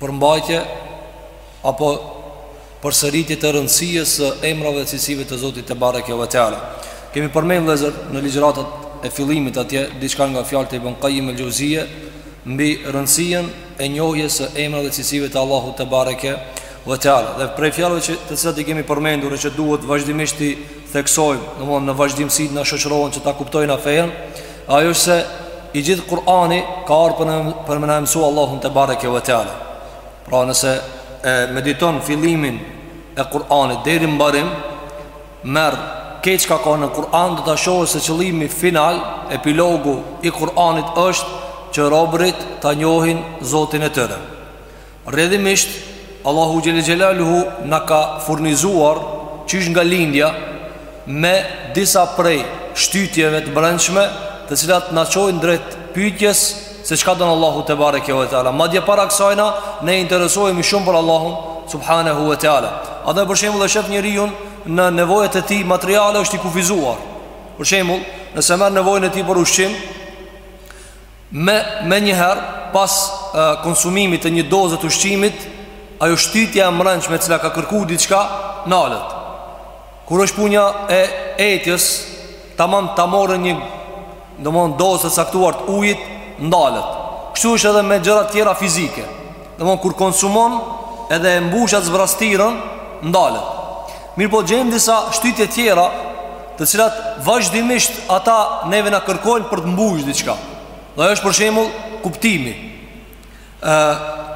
përmbajtje apo përsëritje të rëndësisë së emrave dhe cilësive të Zotit te bareke ve teala. Kemi përmendur vëllezër në ligjëratat e fillimit atje diçka nga fjalët e Ibn Qayyim el-Xheuzije mbi rëndësinë e njohjes së emrave dhe cilësive të Allahut te bareke ve teala. Dhe prej fjalëve që të cilat i kemi përmendur e që duhet vazhdimisht të theksojmë, domethënë në vazhdimësi na shoqërojnë që ta kuptojmë na fejen, ajo është se i gjithë Kur'ani ka ardhur për me na mësu Allahun te bareke ve teala. Pra nëse e mediton fillimin e Kur'anit deri në mbarim, merr krejt çka ka në Kur'an do ta shohë se qëllimi final, epilogu i Kur'anit është që robërit ta njohin Zotin e tyre. Rrjedhimisht, Allahu xhelle xhelaluhu na ka furnizuar qysh nga lindja me disa prej shtytjeve të brendshme, të cilat na çojnë drejt pyetjes se çka don Allahu te bareke ve teala. Madje para kësajna na interesohemi shumë për Allahun subhanahu ve teala. Edhe për shembull e shef njeriu në nevojat e tij materiale është i kufizuar. Për shembull, nëse merr nevojën e tij për ushqim, Menjëherë pas konsumimit të një doze të ushqimit, ajo shtytja e mbrendshme e cila ka kërkuar diçka, nalet. Kur është punja e etjes, tamam ta marrë një domthon dozë të caktuar të ujit, ndalet. Kështu është edhe me gjëra të tjera fizike. Domthon kur konsumon edhe e mbush atë zbrastirën, ndalet. Mirëpo gjen disa shtytje tjera të cilat vazhdimisht ata neve na kërkojnë për të mbush diçka. Dhe është për shembull kuptimi,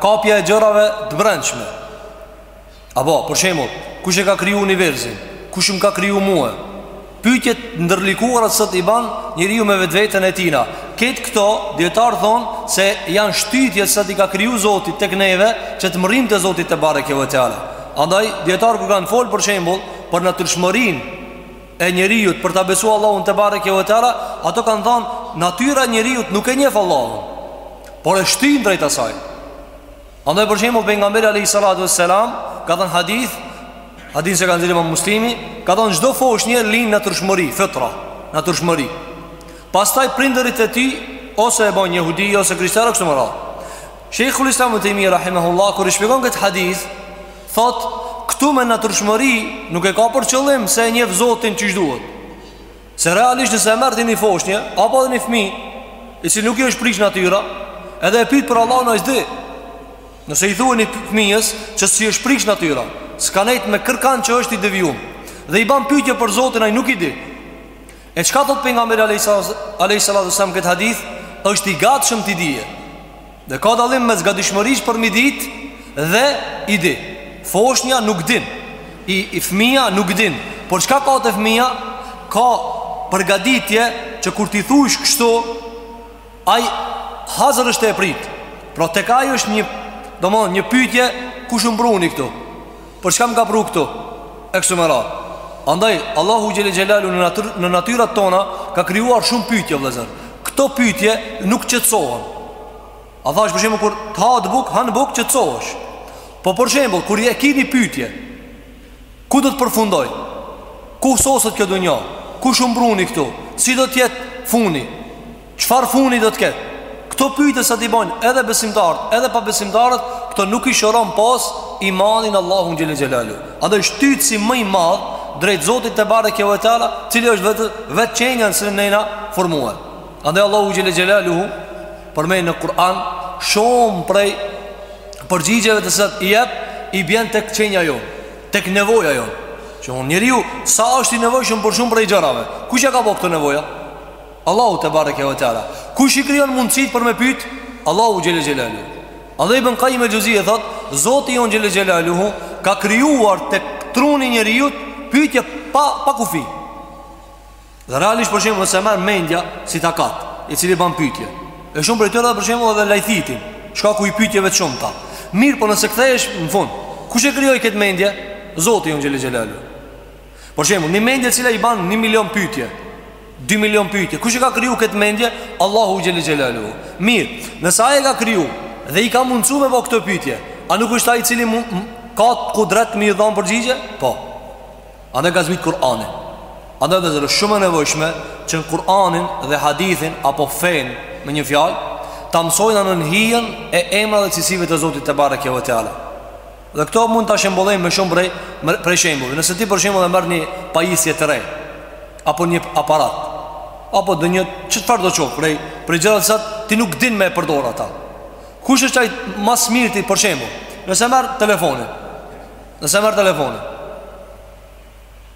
kapja e gjërave të brendshme. Apo, për shembull, kush e ka kriju universin? Kush më ka kriju mua Pytje të ndërlikuara si i ban njeriu me vetveten e tijna. Këtë këta dijetarë thon se janë shtytje si t'i ka kriju Zoti tek neve që të mërrim te Zoti te bareke ve teala. Andaj dijetarët kur kanë fol për shembull për natyrshmërinë e njeriut për ta besuar Allahun te bareke ve teala, ata kanë thanë natyra e njeriut nuk e njeh Allahun. Por e shtyn drejt asaj. Andaj për shembull pejgamberi alayhi salatu wassalam ka thënë hadith, hadith që ka nxjerrë Imam Muslimi, ka thënë çdo foshnje lind në natyrshmëri, fitra, natyrshmëri. Pastaj prindërit e tij ose e bën jehudi ose krishter e kështu me radhë. Sheikhul Islam ibn Taymi rahimahullah kur e shpjegon këtë hadith, thotë këtu me natyrshmëri nuk e ka për qëllim se e njeh Zotin qysh duhet. Se realisht nëse e merr ti një foshnje apo edhe një fmi i cili nuk i është prish natyra edhe e pyt për Allahun, ai s'di. Nëse i thua një fmijës që s'i është prish natyra, s'ka nejt me kërkan që është i devjum Dhe i ban pytje për Zotin ai nuk i di. E çka thot pejgamberi alejhi salatu ve selam në këtë hadith është i gatshëm t'i dijë Dhe ka dalim mes gatishmërisë për me ditë Dhe i di Foshnja nuk din I, i fmija nuk din Por çka ka te fmija Ka përgaditje Që kur t'i thush kështu Ai hazër është e prit Pra tek ai është një Domethënë pytje Kush më pruni këtu Për çka më ka pru këtu? E kështu me radhë. Andaj Allahu xhel xelalu në natyrë në natyrat tona ka krijuar shumë pyetje vëllazër. Këto pyetje nuk qetësohen. A thash për shembull kur të hahet bukë, han bukë qetësohesh. Po për shembull kur e ke një pyetje, ku do të përfundoj? Ku soset kjo dunja? Kush m'pruni këtu? Si do të jetë funi? Çfarë funi do të ketë? Këto pytje të cilat i bojnë edhe besimtarët, edhe pabesimtarët, këto nuk i shëron pos imani n'Allahun xhel xelalu. Andaj shtytësi më i madh drejt Zotit tebareke ve teala, cili është vetë, vetë qenja jonë se si jena formuar. Andaj Allahu xhel xelaluhu, përmend në Kur'an, shumë prej përgjigjeve të cilat i jep, i bjen tek qenja jonë, tek nevoja jonë. Që njeriu, sa është i nevojshëm për shumë prej gjërave? Kush ia ka bo këto nevoja? Allahu tebareke ve teala. Kush i krijon mundësitë për me pyet? Allahu xhel xelalu. Andaj ibn Qayyim el-Xheuzije thotë, Zoti jonë xelaluhu ka krijuar tek truni i njeriut pyetje pa pa kufi. Dhe realisht për shembull nëse merr mendja si takat, i cili bën pyetje. E shumë prej tyre për shembull edhe lajthitin, shkaku i pyetjeve të shumta. Mirëpo nëse kthehesh në fund, kush e krijoi këtë mendje? Zoti jonë xelaluhu. Për shembull, një mendje e cila i ban një milion pytje Dy milion pytje Kush e ka kriju këtë mendje? Allahu xhel xelaluhu Mirë, nëse ai e ka kriju Dhe i ka mundësu me bo këto pytje A nuk është ai i cili mund, ka kudret me i dhanë përgjigje? Po Andaj ka zbitë Kur'anin Andaj vllezër është shumë e nevojshme Që ne Kur'anin dhe hadithin Apo fenë me një fjalë Ta mësojmë nën hijen e emrave dhe cilësive të zotit tebareke ve teala Dhe këtë mund ta shembullojmë me shumë prej, prej shembujve Nëse ti për shembull e merr një pajisje të re Apo një aparat Apo ndonjë çfarëdo qoftë Prej, prej gjërave të cilat ti nuk din me e përdor atë Kush është ai ma s'miri ti për shembull Nëse merr telefonin Nëse merr telefonin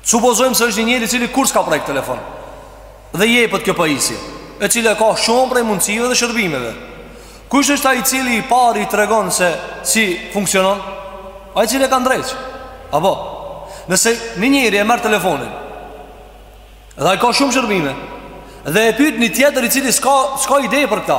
Supozojmë se është një njeri i cili kurrë s'ka prekë telefon Dhe i jepet kjo pajisje E cila i ka shumë prej mundësive dhe shërbimeve Kush është ai i cili i pari i tregon se si funksionon Ai i cili e ka ndrejq Apo Nëse një njeri e merr telefonin Dhe i ka shumë shërbime Dhe e pyt një tjetër i cili s'ka, s'ka ide për këta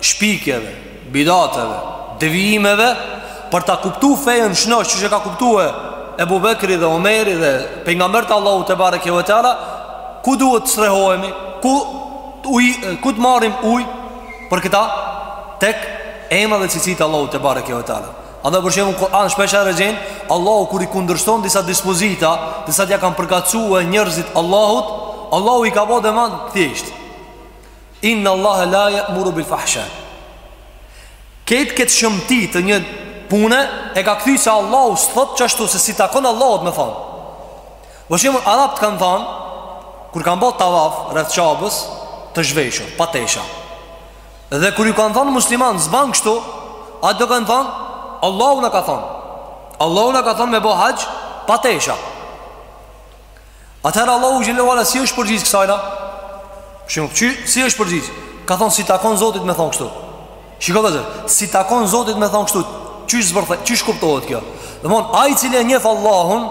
shpikjeve, bidateve, devijimeve për ta kuptuar fejën shnosh qysh e ka kuptu Ebu Bekri dhe Omeri dhe pejgamberi i Allahut tebareke ve teala, ku duhet të strehohemi? Ku uj, ku të marrim ujë për këta tek emra dhe cilësitë e Allahut tebareke ve teala. Andaj për shembull n'Kur'an shpesh e gjen, Allahu kur i kundërshton disa dispozita, disa t'ia kanë përkatësu njerëzit Allahut, Allahu i ka bo demant thjesht. Inna Allahe la je muru bil fahsha Krejt këtë shëmti të një pune E ka kthy se Allahu s'thotë qashtu Se si takon Allahut me than Për shembull arabët kanë than Kur kanë bo tavaf rreth Qabes Të zhveshur, pa tesha Dhe kur ju kanë than muslimanët S'ban kështu Ata kanë than Allahu na ka than Allahu na ka than me bo haxh Pa tesha Atëherë Allahu xhelle ve ala si është përgjigj kësajna? Shumë qysh i është përgjigj? Ka thon s'i takon Zotit me thon kështu. Shiko vëllezër, s'i takon Zotit me thon kështu. Qysh zbërthe, qysh kuptohet kjo? Domthon ai i cili e njef Allahun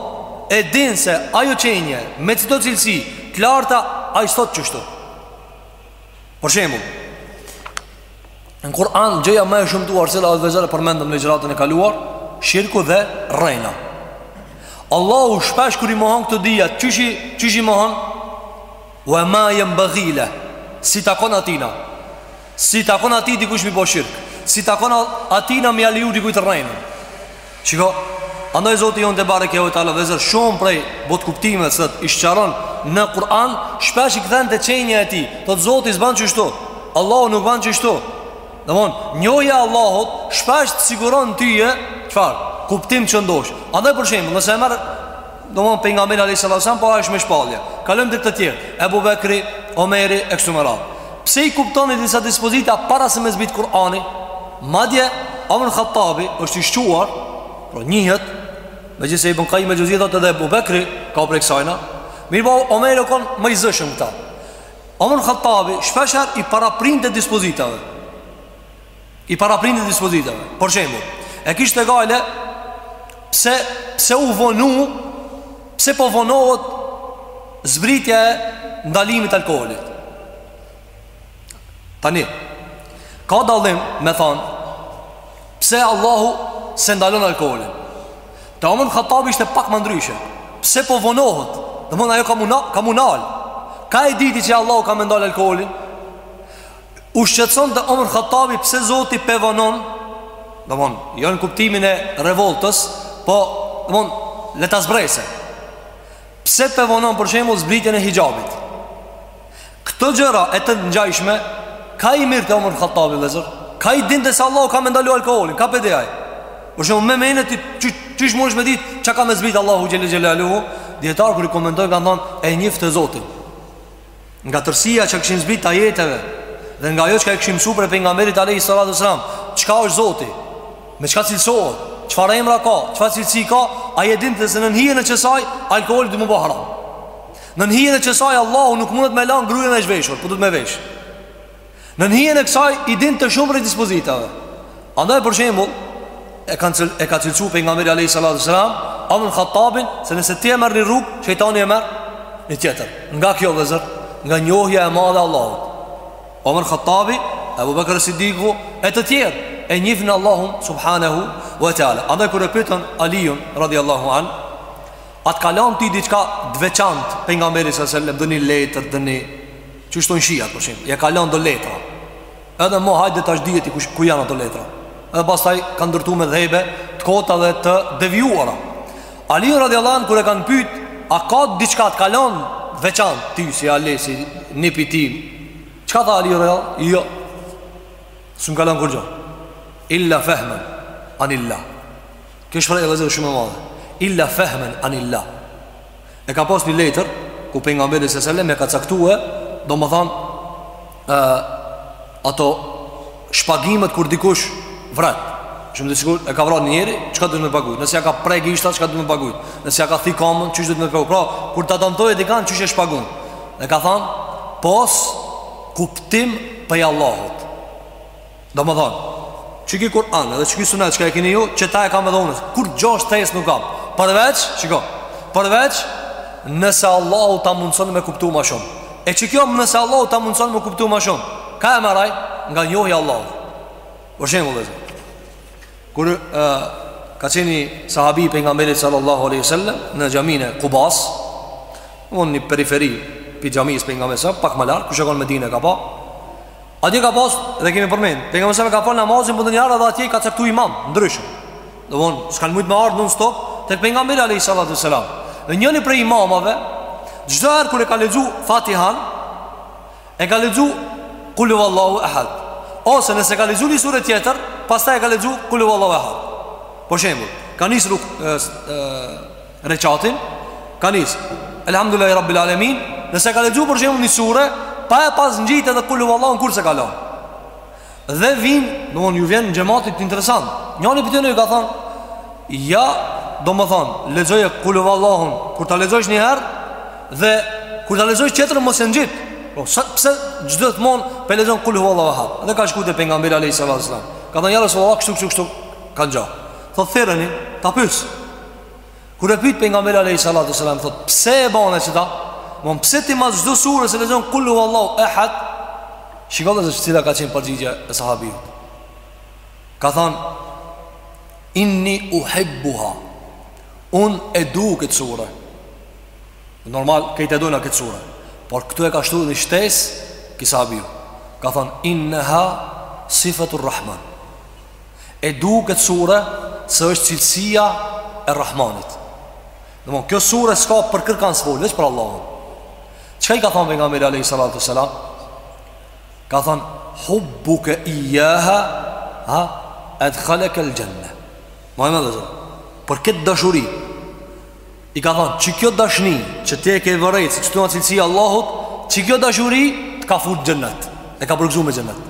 e din se ajo qenie me këto cilësi të larta ai s'thot qashtu. Për shembull, Në Kur'an gjëja ma e shëmtuar siç e vëllezër përmendëm në ligjëratën e kaluar, shirku dhe rrejna. Allahu shpesh kur i mohon këto dyja, qysh i qysh i mohon wa ma yanbaghi lahu s'i takon atina. S'i takon atij dikush me i bo shirk. S'i takon atina me ia leju dikujt rrejnën. Shiko, andaj Zoti jonë tebareke ve teala vëllezër Shumë prej botëkuptimeve që i sqaron në Kur'an Shpesh i kthen te qenja e tij Thotë Zoti s'ban qashtu Allahu nuk ban qashtu Domethon, njohja e Allahut Shpesh të siguron tyje Çfarë, kuptim të shëndosh Andaj për shembull, nëse e merr Domethon pejgamberi alejhi salatu ves selam Po ai është me shpallje Kalojmë te të tjerët Ebu Bekri, Omeri, e kështu me radhë Pse i kuptonin disa dispozita para se me zbitë Kur'ani Madje, Omer ibn Hattabi është i shquar Pra njihet Megjithëse i ka me gjasë edhe Ebu Bekri ka prej kësajna Mirëpo Omeri u kon ma i zëshëm n'këta Omer ibn Hattabi shpeshherë i paraprinte dispozitave i paraprinte dispozitave. Për shembull, e kishte gajle pse pse u vonu, pse po vonohet zbritja e ndalimit t'alkoolit. Tani, ka dallim me thonë, pse Allahu s'e ndalon alkoholin. Te Omer ibn Hattabi ishte pak ma ndryshe. Pse po vonohet? Domethon ajo ka me u nal, ka me u nal. Ka e dinte që Allahu ka me ndalë alkoholin? U shqetësonte Omer Khattabi pse Zoti pe vonon Domethon, jo në kuptimin e revoltës Po, domethon, le ta zbresë Pse pe vonon për shembull zbritjen e hixhabit Këto gjëra e të ngjajshme Ka i merrte Omer Khattabi vllezër Ka e dinte se Allahu ka me ndalu alkoholin Ka pe di ai Për shembull me menu ti qysh munesh me dit Ça ka me zbrit Allahu xhele xhelaluhu Dijetarët kur i komentojnë kanë thonë E njifte Zotin Nga tërësia çka kishin zbrit të ajeteve Dhe nga ajo çka e kishin msu prej pejgamberit alayhi salatu wasalam Çka është Zoti? Me çka cilësohet? Çfarë emra ka? Çfarë cilësi ka? Ai e dinte se nën hijen e qësaj Alkoholi do m'u ba haram Nën hijen e qësaj Allahu nuk mundet me lanë gruen e zhveshur Po duet me vesh Nën hijen e kësaj i dinte shumë rreth dispozitave. Andaj për shembull, e ka cil, e ka cilësu pejgamberi alayhi salatu wasalam, Omer Khattabin se nëse ti e merr një rrugë, shejtani e merr një tjetër. Nga kjo vllezër, nga njohja e madhe e Allahut. Omer Khattabi, Abu Bakr Siddiku e të tjerë e njihnin Allahun subhanahu wa taala. Andaj kur e pyetën Aliun radhiyallahu an, a t'ka lan ty diçka të veçantë pejgamberi sallallahu alaihi wasallam, ndonji letër, ndonji Qysh thonë shiat, për shembull, ja ka lanë do letra Edhe mo hajde tash gjeti ku janë ato letra Edhe pastaj kanë ndërtu medhhebe të kota dhe të devijuara Aliun radhiyallahu an kur e kanë pyt A ka diçka t'ka lan veçantë Ti si Ali, si nipi i tij Çka tha Aliu radhiyallahu an? Jo S'më ka lan kurgjo Illa fehmen Anilla Kjo shprehje vllezër shumë e madhe Illa fehmen Anilla E ka pas një letër Ku pejgamberi sallallahu aleyhi sallam e ka caktue Domethan e, Ato Shpagimet kur dikush vret Shembull sikur e ka vra një njeri Çka duet me pagujt Nëse ja ka pre gishtat çka duet me pagujt Nëse ja ka thi kamën çka duet me pagujt Pra kur ta damtojë dikan qysh e shpagun E ka than Pos kuptim prej Allahut Domethonë, qiky Kur'an edhe qiky sunet çka e kini ju, qita e kam edhe unë, kurgjo shtesë nuk kam, përveç, shiko, përveç, nëse Allahu ta mundëson me kuptu ma shumë. E qikjo nëse Allahu ta mundëson me kuptu ma shumë, ka e marr ai nga njohja e Allahut. Për shembull, vllezër. Kur e, ka qenë ni sahabi i pejgamberit sallallahu aleyhi sallam, në xhaminë e Kubas, në një periferi prej xhamisë pejgamberit, pak më lartë, kush e konë n'Medine e ka pa, Atje ka pas dhe kemi përmend, pejgamberi e ka fal namazin po ndonjëherë edhe atje ka caktu imam t'ndryshëm. Domethon, s'kan mujt me ardh non stop tek pejgamberi alayhi salatu sallam. Dhe njëri prej imamave çdo herë kur e ka lexu Fatihan e ka lexu Kul huwallahu ahad. Ose nëse ka lexu një sure tjetër, pastaj e ka lexu Kul huwallahu ahad. Për shembull, ka nisur Reqatin Ka nis Elhamdulillahi Rabbil Alemin Nëse ka lexuar për shembull një sure Pa e pas ngjit edhe kul huvallahun kurrë s'e ka lan Dhe vin domethan ju vjen xhematit interesant Njani prej tyne ju ka than Ja Domethan Lexoje kul huvallahun Kur ta lexojsh një her Dhe Kur ta lexojsh tjetrën mos e ngjit Po, pse gjithmonë Po e lexon kul huvallahu ehad Dhe ka shku te pejgamberi alejhi selam Ka than ja Rasulullah kështu kështu kështu Ka gjo Thot thirreni Ta pys Kur e pyet pejgamberi alayhi salatu wasalam thot pse e bane qeta, domethon pse ti mas çdo sure se lexon kul huwallahu ahad? Shikoje se cila ka qenë përgjigja e sahabiut. Ka thon inni uhibbuha. Un e dua këtë sure. Normal krejt e dojna këtë sure. Por këtu e ka shtu një shtesë ky sahabiu. Ka thon innaha sifatur rahman. E du këtë sure se është cilësia e Rahmanit. Domethon, kjo sure s'ka për kërkan s'fol, veç për Allahun. Çka i ka thonë pejgamberi Alejhi Salatu ve Selam? Ka thonë, hubbuke ijjaha, ha, edkhalekel xhenne. Ma e madhe vëllezër, për këtë dashuri, i ka thonë, që kjo dashni, që ti e ke vërejt, se qetu është cilësia e Allahut, që kjo dashuri, të ka fut n'xhennet, e ka përgëzu me xhennet.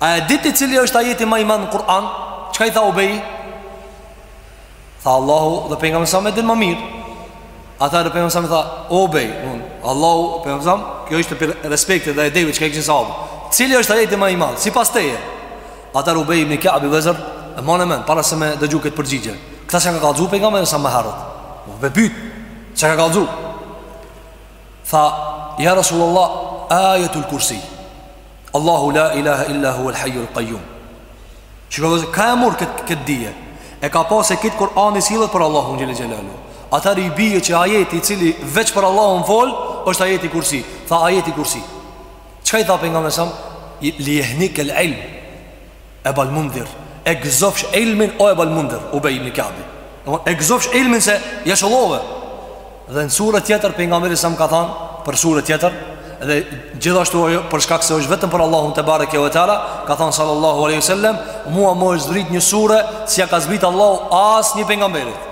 A e diti cili është ajeti ma i madh në Kur'an? Çka i tha Ubeji? Tha Allahu dhe pejgamberi alejhi selam e din ma mirë Atëherë pejgamberi alejhi selam i tha Ubej, unë, Allahu pejgamberi alejhi selam Kjo është prej respektit dhe edebit që e kishin sahabët Cili është ajeti ma i madh? Sipas teje? Atëherë Ubej ibni Kabi vëllezër E manë e menë, para se me dëgju këtë përgjigje Këta çka ka kallëzu pejgamberi alejhi selam ma herët Po e pyt, çka ka kallëzu Tha, ja Rasulullah Ajetul kursi Allahu la ilaha illa hu el hajju el kajjum Çka vëllezër, ka e mur këtë kët dije E ka pa se krejt Kur'ani sillet për Allahun xhelle xhelaluhu Atëherë i bije që ajeti i cili veç për Allahun fol është ajeti kursi Tha ajeti kursi Çka i tha pejgamberi alejhi selam? Li jehnik el ilm ebal Mundhir e gëzofsh ilmin o ebal Mundhir Ubej ibn Kabi e gëzofsh ilmin se ia qëllove dhe një sure tjetër pejgamberi alejhi selam ka than për sure tjetër dhe gjithashtu ajo për shkak se është vetëm për Allahun tebareke ve teala, ka thënë sallallahu alaihi wasallam, mua më është zbrit një sure s'ia ka zbrit Allahu asnjë pejgamberit.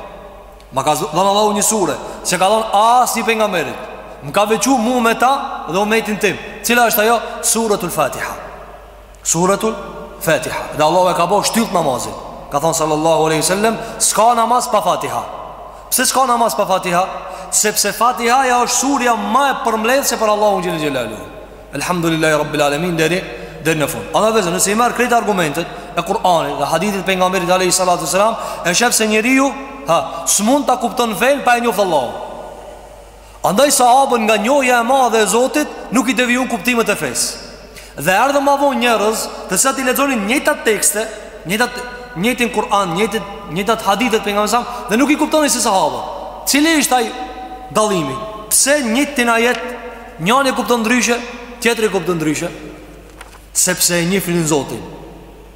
Ma ka dhënë Allahu një sure, s'ia ka dhënë asnjë pejgamberit. Më ka veçuar mua me ta dhe umetin tim. Cila është ajo? Suratul Fatiha. Suratul Fatiha Dhe Allahu e ka bo shtyllë namazin Ka thonë sallallahu aleyhi sallem S'ka namaz pa Fatiha Pse s'ka namaz pa Fatiha? Sepse Fatihaja është surja ma e përmbledhëse për Allahun xhel-le xhelaluhu Elhamdulillahi Rabbil Alemin Deri, deri në fund Andaj vllezër nëse i merr krejt argumentet E Kur'anit dhe hadithit e pejgamberit Aleyhi sallatu sallam E shef se njeriu, ha, s'mund ta kupton fenë pa e njoftë Allah Andaj sahabët nga njohja e madhe e Zotit nuk i devijuan kuptimet e fesë. Dhe erdhën më vonë njerëz, të cilat i lexonin njëjtat tekste, njëjtat njëjtin Kur'an, njëjtin njëjtat hadithe të pejgamberit sa dhe nuk i kuptonin si sahabët. Cili ishte ai dallimi? Pse njëjtin ajet njëri e kupton ndryshe, tjetri e kupton ndryshe? Sepse s'e njihnin Zotin.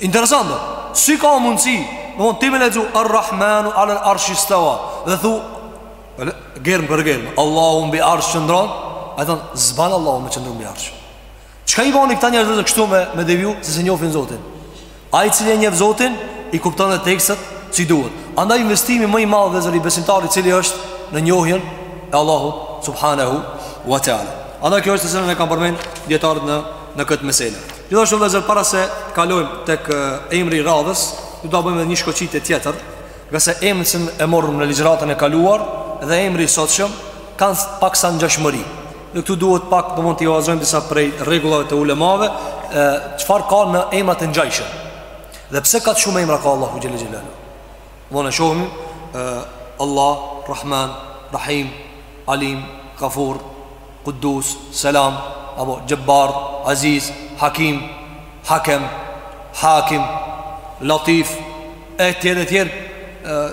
Interesante Si ka mundësi Domethënë ti me lexu Ar-Rahmanu alel arshistava Dhe thu Germë për germë Allahu mbi arsh qëndron Ai thonë S'ban Allahu me qëndru mbi arsh Çka i bani këta njerëz edhe kështu me, me devju Se s'e njofin Zotin Ai i cili e njef Zotin I kupton edhe tekstet si duhet Andaj investimi më i madh vllezër i besimtarit Cili është në njohjen E Allahu subhanahu wa ta'ala Andaj kjo është meselenë e kam përmen Dijetarët në në këtë mesele. Gjithashtu vëllezër para se kalojmë tek emri i radhës, do ta bëjmë edhe një shkoqitje tjetër, ngase emri që e morëm në ligjëratën e kaluar dhe emri i sotshëm kanë paksa ngjashmëri. Dhe këtu duhet pak domethënë t'i vazhdojmë disa prej rregullave të ulemave, çfarë ka në emrat e ngjashëm. Dhe pse kaq shumë emra ka Allahu xhel-le xhelaluhu. Do na shohim Allah Rahman Rahim Alim Gafur Kudus, Selam, apo Xhebbar, Aziz, Hakim, Hakem, Hakim, Latif, etj, etj.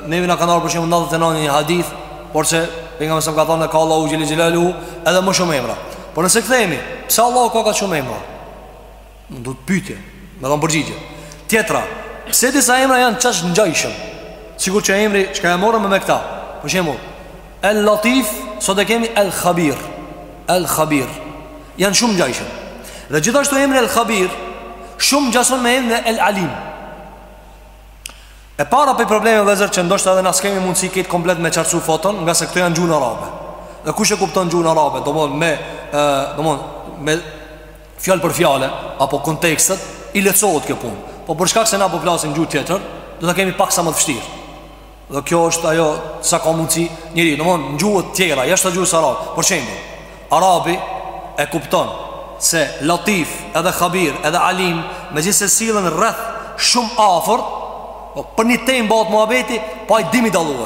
Neve na kanë ardhur për shembull nëntëdhjetë e nëntë në një hadith, porse pejgamberi sa ka thënë ka Allahu xhel-le xhelaluhu edhe më shumë emra. Por nëse kthehemi, pse Allahu ka kaq shumë emra? Dy pytje, me dhënë përgjigje Tjetra, pse disa emra janë kaq ngjajshëm Sikurqë emri çka e morëm me me këta Për shembull, El Latif, sot e kemi El Khabir El Khabir Janë shumë ngjajshëm Dhe gjithashtu emri El Khabir Shumë ngjason me emrin El Alim E para po problemi vllezër që ndoshta edhe na s'kemi mundësi krejt komplet me qartësu foton Ngase këto janë gjuhën arabe Dhe kush e kupton gjuhën arabe Domethënë me, domethënë me fjalë për fjalë apo kontekstet i lehtësohet kjo punë. Po për shkak se na po flasim gjuhë tjetër, do ta kemi paksa më të vështirë. Dhe kjo është ajo sa ka mundësi njeri, domethënë në gjuhët tjera, jashtë gjuhës arabe, për shembull, arabi e kupton se latif edhe khabir edhe alim, megjithëse sillen rreth shumë afër, po për një temë bëhet muabeti, po i din me i dallu.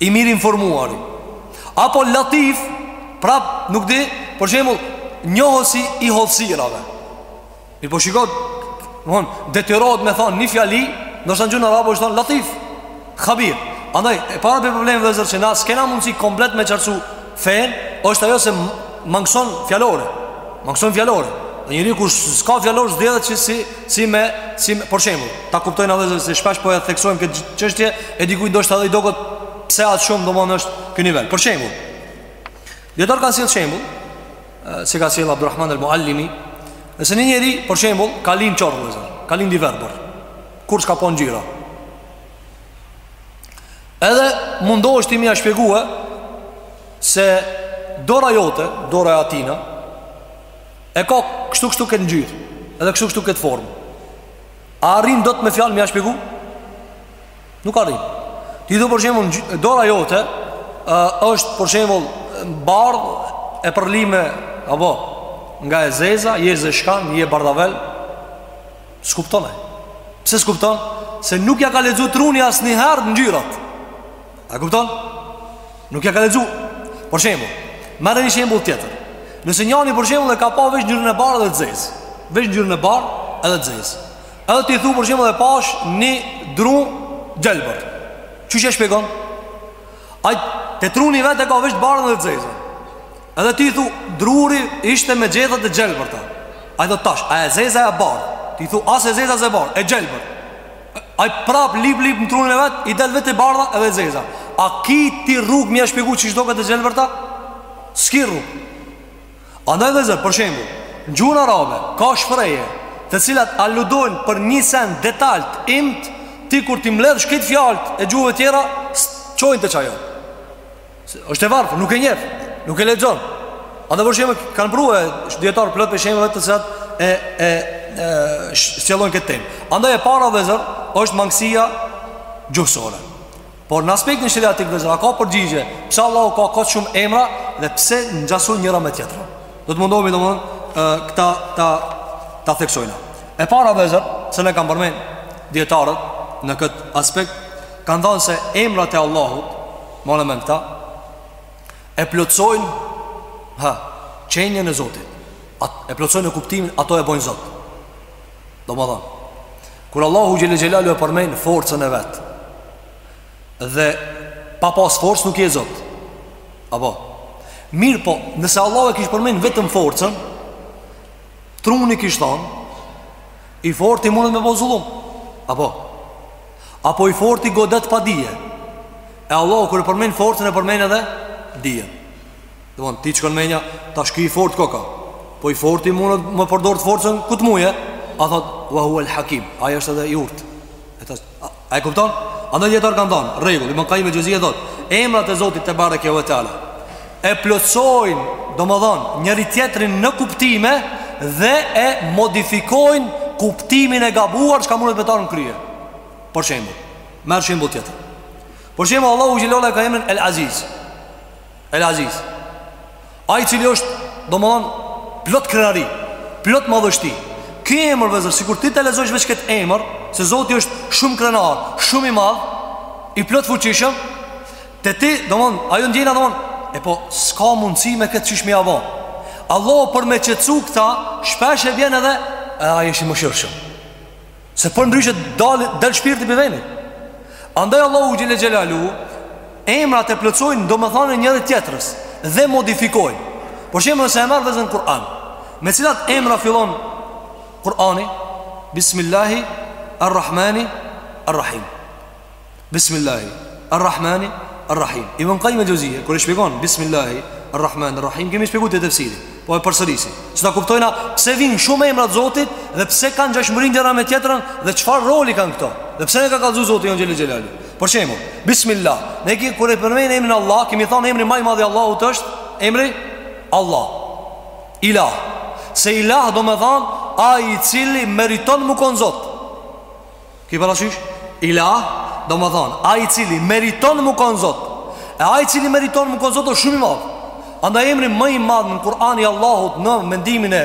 i mirinformuari apo latif prap nuk di për shembull njohësi i hollësirave mirëpo shiko domethon detyrohet me thon një fjali ndoshta n'gjuhën arabe është thon latif khabir andaj e para për problemin vllezër që na s'kena mundsi komplet me qartësu fenë është ajo se mangëson fjalori mangëson fjalori dhe njeriu kur s'ka fjalor s'dihet që si si me si me, për shembull, ta kuptojmë vllezër se shpesh po e theksojmë këtë çështje e dikujt ndoshta i doket pse aq shumë domethon është ky nivel. Për shembull, dijetarët kanë sjell shembull, si e ka sjell Abdulrahman al-Muallimi, nëse një njeri për shembull ka lind qorr vllezër, ka lind i verbër. Kurrë s'ka pa ngjyra. Edhe mundohesh ti me ia shpjegue se dora jote, dora e atina, E ka kështu kështu këtë ngjyrë, edhe kështu kështu këtë formë. A arrin dot me fjalë me ia shpjegu? Nuk arrin. Ti do për shembull dora jote ë është për shembull bardh e përlime apo nga e zeza, je zeshkan, je bardhavel. S'kupton ai. Pse s'kupton? Se nuk ja ka lexu truni asnjëherë ngjyrat. A kupton? Nuk ja ka lexu. Për shembull, merre një shembull tjetër. Nëse njëri për shembull e ka pa veç ngjyrën e bardhë dhe të zezë, veç ngjyrën e bardhë edhe të zezë. Edhe ti thu për shembull e pash një dru t'gjelbërt. Qysh e shpjegon? Ai te truni vet e ka veç të bardhë dhe të zezë. Edhe ti thu druri ishte me gjetha të gjelbërta. Ai thot tash, a e zezë a e bardhë? Ti thu as e zezë as e bardhë, e gjelbër. Ai prap lyp lyp në trunin e vet, i del veç e bardha edhe e zeza. A ki ti rrugë me ia shpjegu qysh doket e gjelbërta? S'ki rrugë. Andaj vllezër, për shembull, në gjuhën arabe ka shprehje të cilat aludojnë për një sen detalt imt, ti kur t'i mbledh krejt fjalët e gjuhëve tjera, çojnë te qajo. është e varfër, nuk e njef, nuk e lexon. Edhe për shembull kanë prue dijetarët plot prej shembujve të cilat e, e, e shtjellojnë këtë temë. Andaj e para vllezër, është mangësia gjuhësore. Por në aspektin sheriatik vllezër, a ka përgjigje, pse Allahu ka kaq shumë emra dhe pse ngjasojnë njëra me tjetrën. Do të mundohemi domethon këta ta, ta theksojna. E para vllezër, se na kanë përmen dijetarët në këtë aspekt, kanë dhanë se emrat e Allahut, Domethon këta E plotësojnë Ha Qenien e Zotit At, E plotësojnë në kuptimin Ato e bojnë Zot Domethanë Kur Allahu xhel-le xhelaluhu e përmenë Forcën e vet Dhe Pa pas forcë nuk je Zot Apo Mirëpo Nëse Allahu e kish përmenë vetëm forcën Truni kish thonë I forti mundet me bo zullum Apo Apo i forti godet pa dije E Allahu kur e përmen forcën e përmen edhe dije Domethon, ty t'shkon menja Tash ky i fort koka Po i forti mun me përdor forcën ku t'muje A thot, wa hu el hakim Ai është edhe i urt E, tash, a, a e kupton? Andaj dijetarët kanë thonë, rregull, Ibn Kajm Xhevzije thotë Emrat e Zotit tebareke ve teala e plotësojnë, domethënë, njëri tjetrin në kuptime dhe e modifikojnë kuptimin e gabuar çka mundet me t'ra në krye. Për shembull, merr shembull tjetër. Për shembull, Allahu xhelalu e ka emrin El Aziz. El Aziz. Ai i cili është, domethënë, plot krenari, plot madhështi. Ky emër vllezër, sikur ti ta lexosh veç këtë emër, se Zoti është shumë krenar, shumë i madh, i plotfuqishëm, Te ti, domethon, ajo ndjenja domethon E po, s'ka mundësi me këtë qysh me ja bo Allahu për me qetësu këta Shpesh e vjen edhe Ai është i mëshirshëm Se përndryshe t'del shpirti prej venit Andaj Allahu xhele xhelaluhu Emrat e plotësojnë domethanë njëri tjetërës Dhe modifikojnë Për shembull se e merr vllezër Kur'an Me cilat emra fillon Kur'ani Bismillahi Arrahmani Arrahim Bismillahi Ar-Rahmani Ar-Rahim Ibn Kajm Xhevzije Kur e shpjegon Bismillahi Ar-Rahmani Ar-Rahim Kemi shpjegu te tefsiri Po e përsërisim Që ta kuptojna Pse vinë shumë emra të zotit Dhe pse kanë ngjashmëri njëra me tjetrën Dhe çfarë roli kanë këto Dhe pse na i ka kallzu zoti jonë xhele xhelali Për shembull Bismillah E ki kur e përmen emrin Allah Kemi thonë emri ma i madh i Allahut është Emri Allah Ilah Se ilah domethonë Ai i cili meriton me konë zot Ki parasysh? Ilah, domethonë, ai i cili meriton me konë zot E ai i cili meriton me konë zot është shumë i madh Andaj emri më i madh në Kur'an i Allahut në mendimin e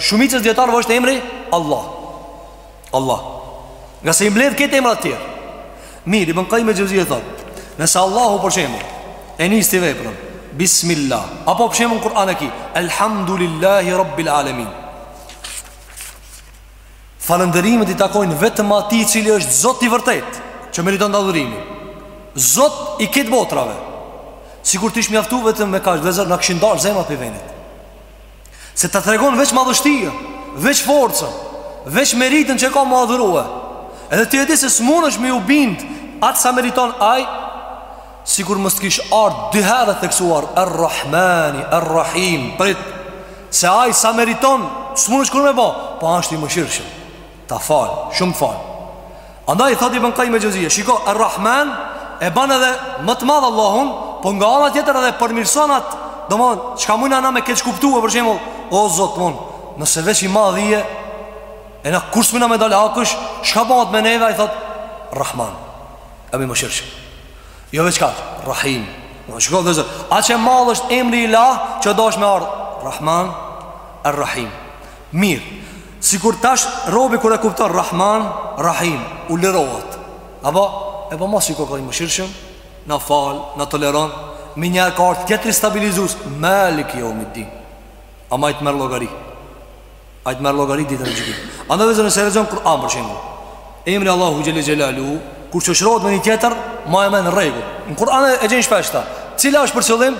shumicës dijetarëve është emri Allah Allah Ngase i mbledh kejt emrat tjerë Mirë, Ibn Kajm Xhevzije thotë Nëse Allahu për shembull E nis ti veprën Bismillah Apo për shembull në Kur'an e ki Elhamdulillahi Rabbil Alemin Falënderimet i takojnë vetëm atij i cili është zot i vërtetë Që meriton adhurimin Zot i kejt botrave Sikur t'ish mjaftu vetëm me kaq vllezër na kishin dalë zemrat prej venit Se ta tregon veç madhështia Veç forca Veç meritën që e ka me u adhuru Edhe ti e di se s'munesh me ju bind Atë sa meriton ai Sikur mos të kish ardhë dy herë e theksuar Ar-Rahmani, Ar-Rahim Prit Se aj sa meriton S'munesh kurrë me bo Po asht i mëshirshëm Ta fal, shumë të fal Andaj thot Ibn Kajjim el-Xheuzije Shiko, Ar-Rahman E ban edhe më të madh Allahun Po nga ana tjetër edhe përmirëson atë Domethon, çka mujna na me keqkuptu e për shembull O Zot, mon, nëse veç i madh je E na kurrë s'mujna me dalë hakësh Çka bëhet me neve, ai thot Rahman E më i mëshirshëm Jo veç ka Rahim Shiko vllezër Aq i madh është emri Allah Që duhesh me ardhë Rahman Er Rahim Mirë Sikur tash robi kur e kupton Rahman Rahim U lirohet Apo E po masi koka i mëshirshëm Na fal Na toleron Menjëherë ka ardh tjetri stabilizues Maliki jeumid-din Ama ai të merr llogari Ai të merr llogari ditën e gjykimit. Andaj vllezër nëse lexon Kur'an për shembull. Emri Allahut xhele xhelaluhu, kur shoqërohet me një tjetër, mbaje në mend rregull. Në Kur'an e gjen shpesh këta. Cila është për qëllim?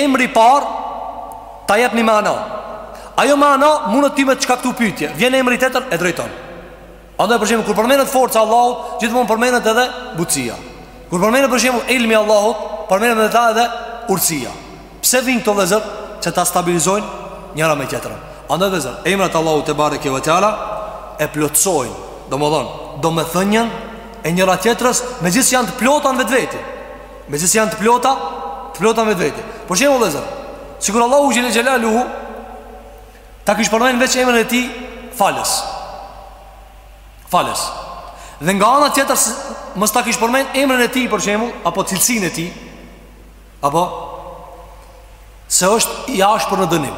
Emri i parë ta jep një mana. Ajo mana mund të të met çka këtu pyetje. Vjen emri tjetër e drejton. Andaj për shembull kur përmendet forca e Allahut, gjithmonë përmendet edhe butësia. Kur përmendet për shembull ilmi i Allahut, përmendet me ta edhe urtësia. Pse vin këto vllezër që ta stabilizojnë njëra me tjetrën? Andaj vllezër, emrat e Allahut tebareke ve teala e plotësojnë, domethënë, domethënien e njëra tjetrës, megjithëse janë të plota në vetvete. Megjithëse janë të plota, të plota në vetvete. Për shembull vllezër, sikur Allahu xhele xhelaluhu Ta kish përmend veç emrin e tij falës. Falës. Dhe nga ana tjetër mos ta kish përmend emrin e tij për shembull apo cilësinë e tij. Apo se është i ashpër në dënim.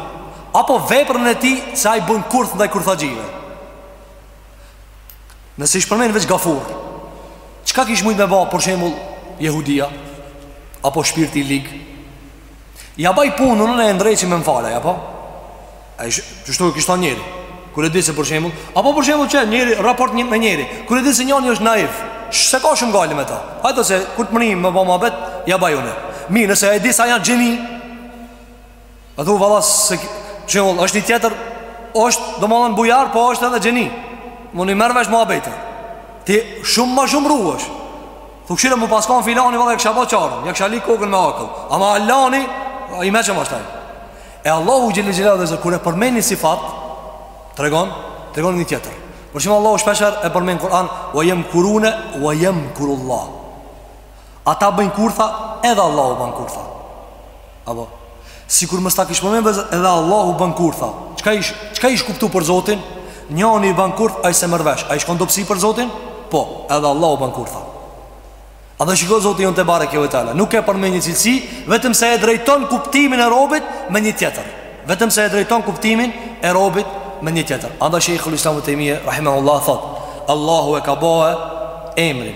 Apo veprën e tij se ai bën kurth ndaj kurthaxhive. Nëse ish përmend veç gafur. Çka kish mujt me ba për shembull jehudia apo shpirti i lig? Ja baj punën, unë e ndreqi me më fal ai, apo? Ai kështu kish thon njeri Kur e di se për shembull Apo për shembull që njeri, raport një me njeri Kur e di se njani është naiv S'e ka shumë gajle me ta Ai thot se kur të mrrijmë me bo muhabet Ja baj unë Mirë nëse e di sa janë gjeni E thu valla se për shembull është një tjetër është domethënë bujar Po është edhe gjeni Mund i merr vesh muhabetin Ti shumë ma shumë ruhesh Thu kshyre me pas kon filani vallahi ja kisha bë çaren, ja kisha ly kokën me akull. Ama Alani i mençëm asht ai. E Allahu xhele xhelaluhu vllezër kur e përmend ni sifat, tregon, tregon një tjetër. Për shembull Allahu shpeshherë e përmend në Kur'an wa yamkuruna wa yamkurullah. Ata bëjnë kurtha, edhe Allahu bën kurtha. Apo, sikur mos ta kish përmend vllezër, edhe Allahu bën kurtha. Çka ish, çka ish kuptu për Zotin? Njani i bën kurth, ai s'e merr vesh. A i shkon dobësi për Zotin? Po, edhe Allahu bën kurtha. Andaj shiko, Zoti jonë tebareke ve teala nuk e përmend një cilësi, vetëm se e drejton kuptimin e robit me një tjetër. Vetëm se e drejton kuptimin e robit me një tjetër. Andaj Sheikhul Islam Taymiyah rahimahullahu thot, Allahu e ka bo emrin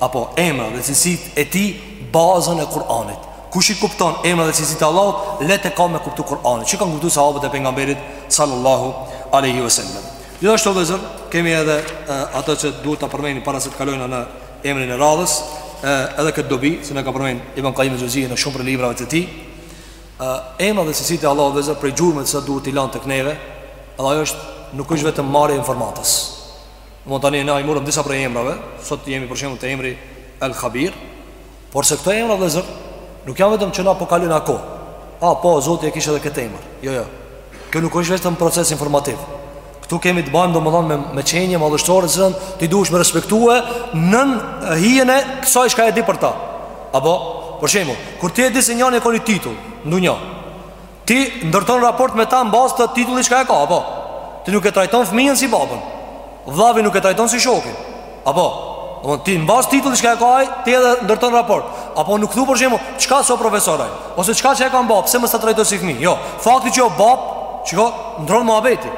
apo emra dhe cilësitë e tij bazën e Kur'anit. Kush i kupton emrat dhe cilësitë e Allahut, lehtë e ka me kuptu Kur'anin. Qysh kanë kuptu sahabët e pejgamberit sallallahu alaihi wasallam. Gjithashtu vllezër, kemi edhe e, ato që duhet ta përmendim para se të kalojmë në emrin e radhës, e, edhe këtë dobi që na ka përmend Ibn Qayyim el-Xhevzije në shumë prej librave të tij. Emrat dhe cilësitë e Allahut vllezër prej gjurmëve se duhet t'i lanë tek neve, edhe ajo është nuk është vetëm marrja e informatës. Domethënë tani ne i morëm disa prej emrave, sot jemi për shembull te emri Al-Khabir, Por se këto emra vëllazër nuk janë vetëm që na po kalojnë ako. Ah, po Zoti e kishte edhe këtë emër. Jo, jo. Kjo nuk është vetëm proces informativ. Këtu kemi të bëjmë domethënë me me qenie madhështore, të cilën ti duhesh me respektue nën hijen e kësaj çka e di për ta. Apo, për shembull, kur ti e di se njani ka një titull, ndonjë. Ti ndërton raport me ta në bazë të titullit çka e ka, apo? Ti nuk e trajton fëmijën si babën. Vllavin nuk e trajton si shokin. Apo? Domethënë ti në bazë titullit çka e ka ai, ti edhe ndërton raport. Apo nuk thu për shembull, çka se o profesor ai? Ose çka që e kam babë, pse mos ta trajtoj si fëmijë? Jo, fakti që o babë, çka ndron muhabeti.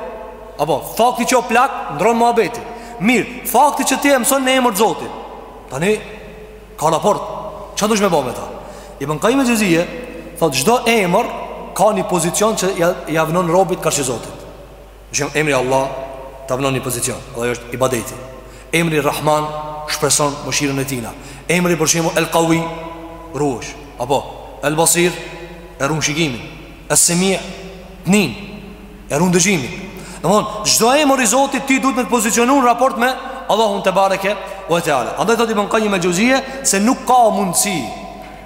Apo fakti që o plak ndron muhabeti. Mirë, fakti që ti e mëson ni emër të Zotit. Tani Ka raport Ça duhesh me bo me ta Ibn Qayyim el-Xhevzije Thot çdo emër Ka një pozicion që ia vnon robit karshi Zotit Shembull emri Allah Ta vnon një pozicion Dhe është ibadeti Emri Rahman Shpreson mëshirën e tina Emri për shembull El Kawi Ruhesh Apo El Basir E run shikimin Es Semi T'nin E run dëgjimin. Domthon, çdo emër i Zotit ti duhet me të pozicionu në raport me Allahun tebareke ve teala. Andaj thot Ibn Qayyim el-Xhevzije se nuk ka mundsi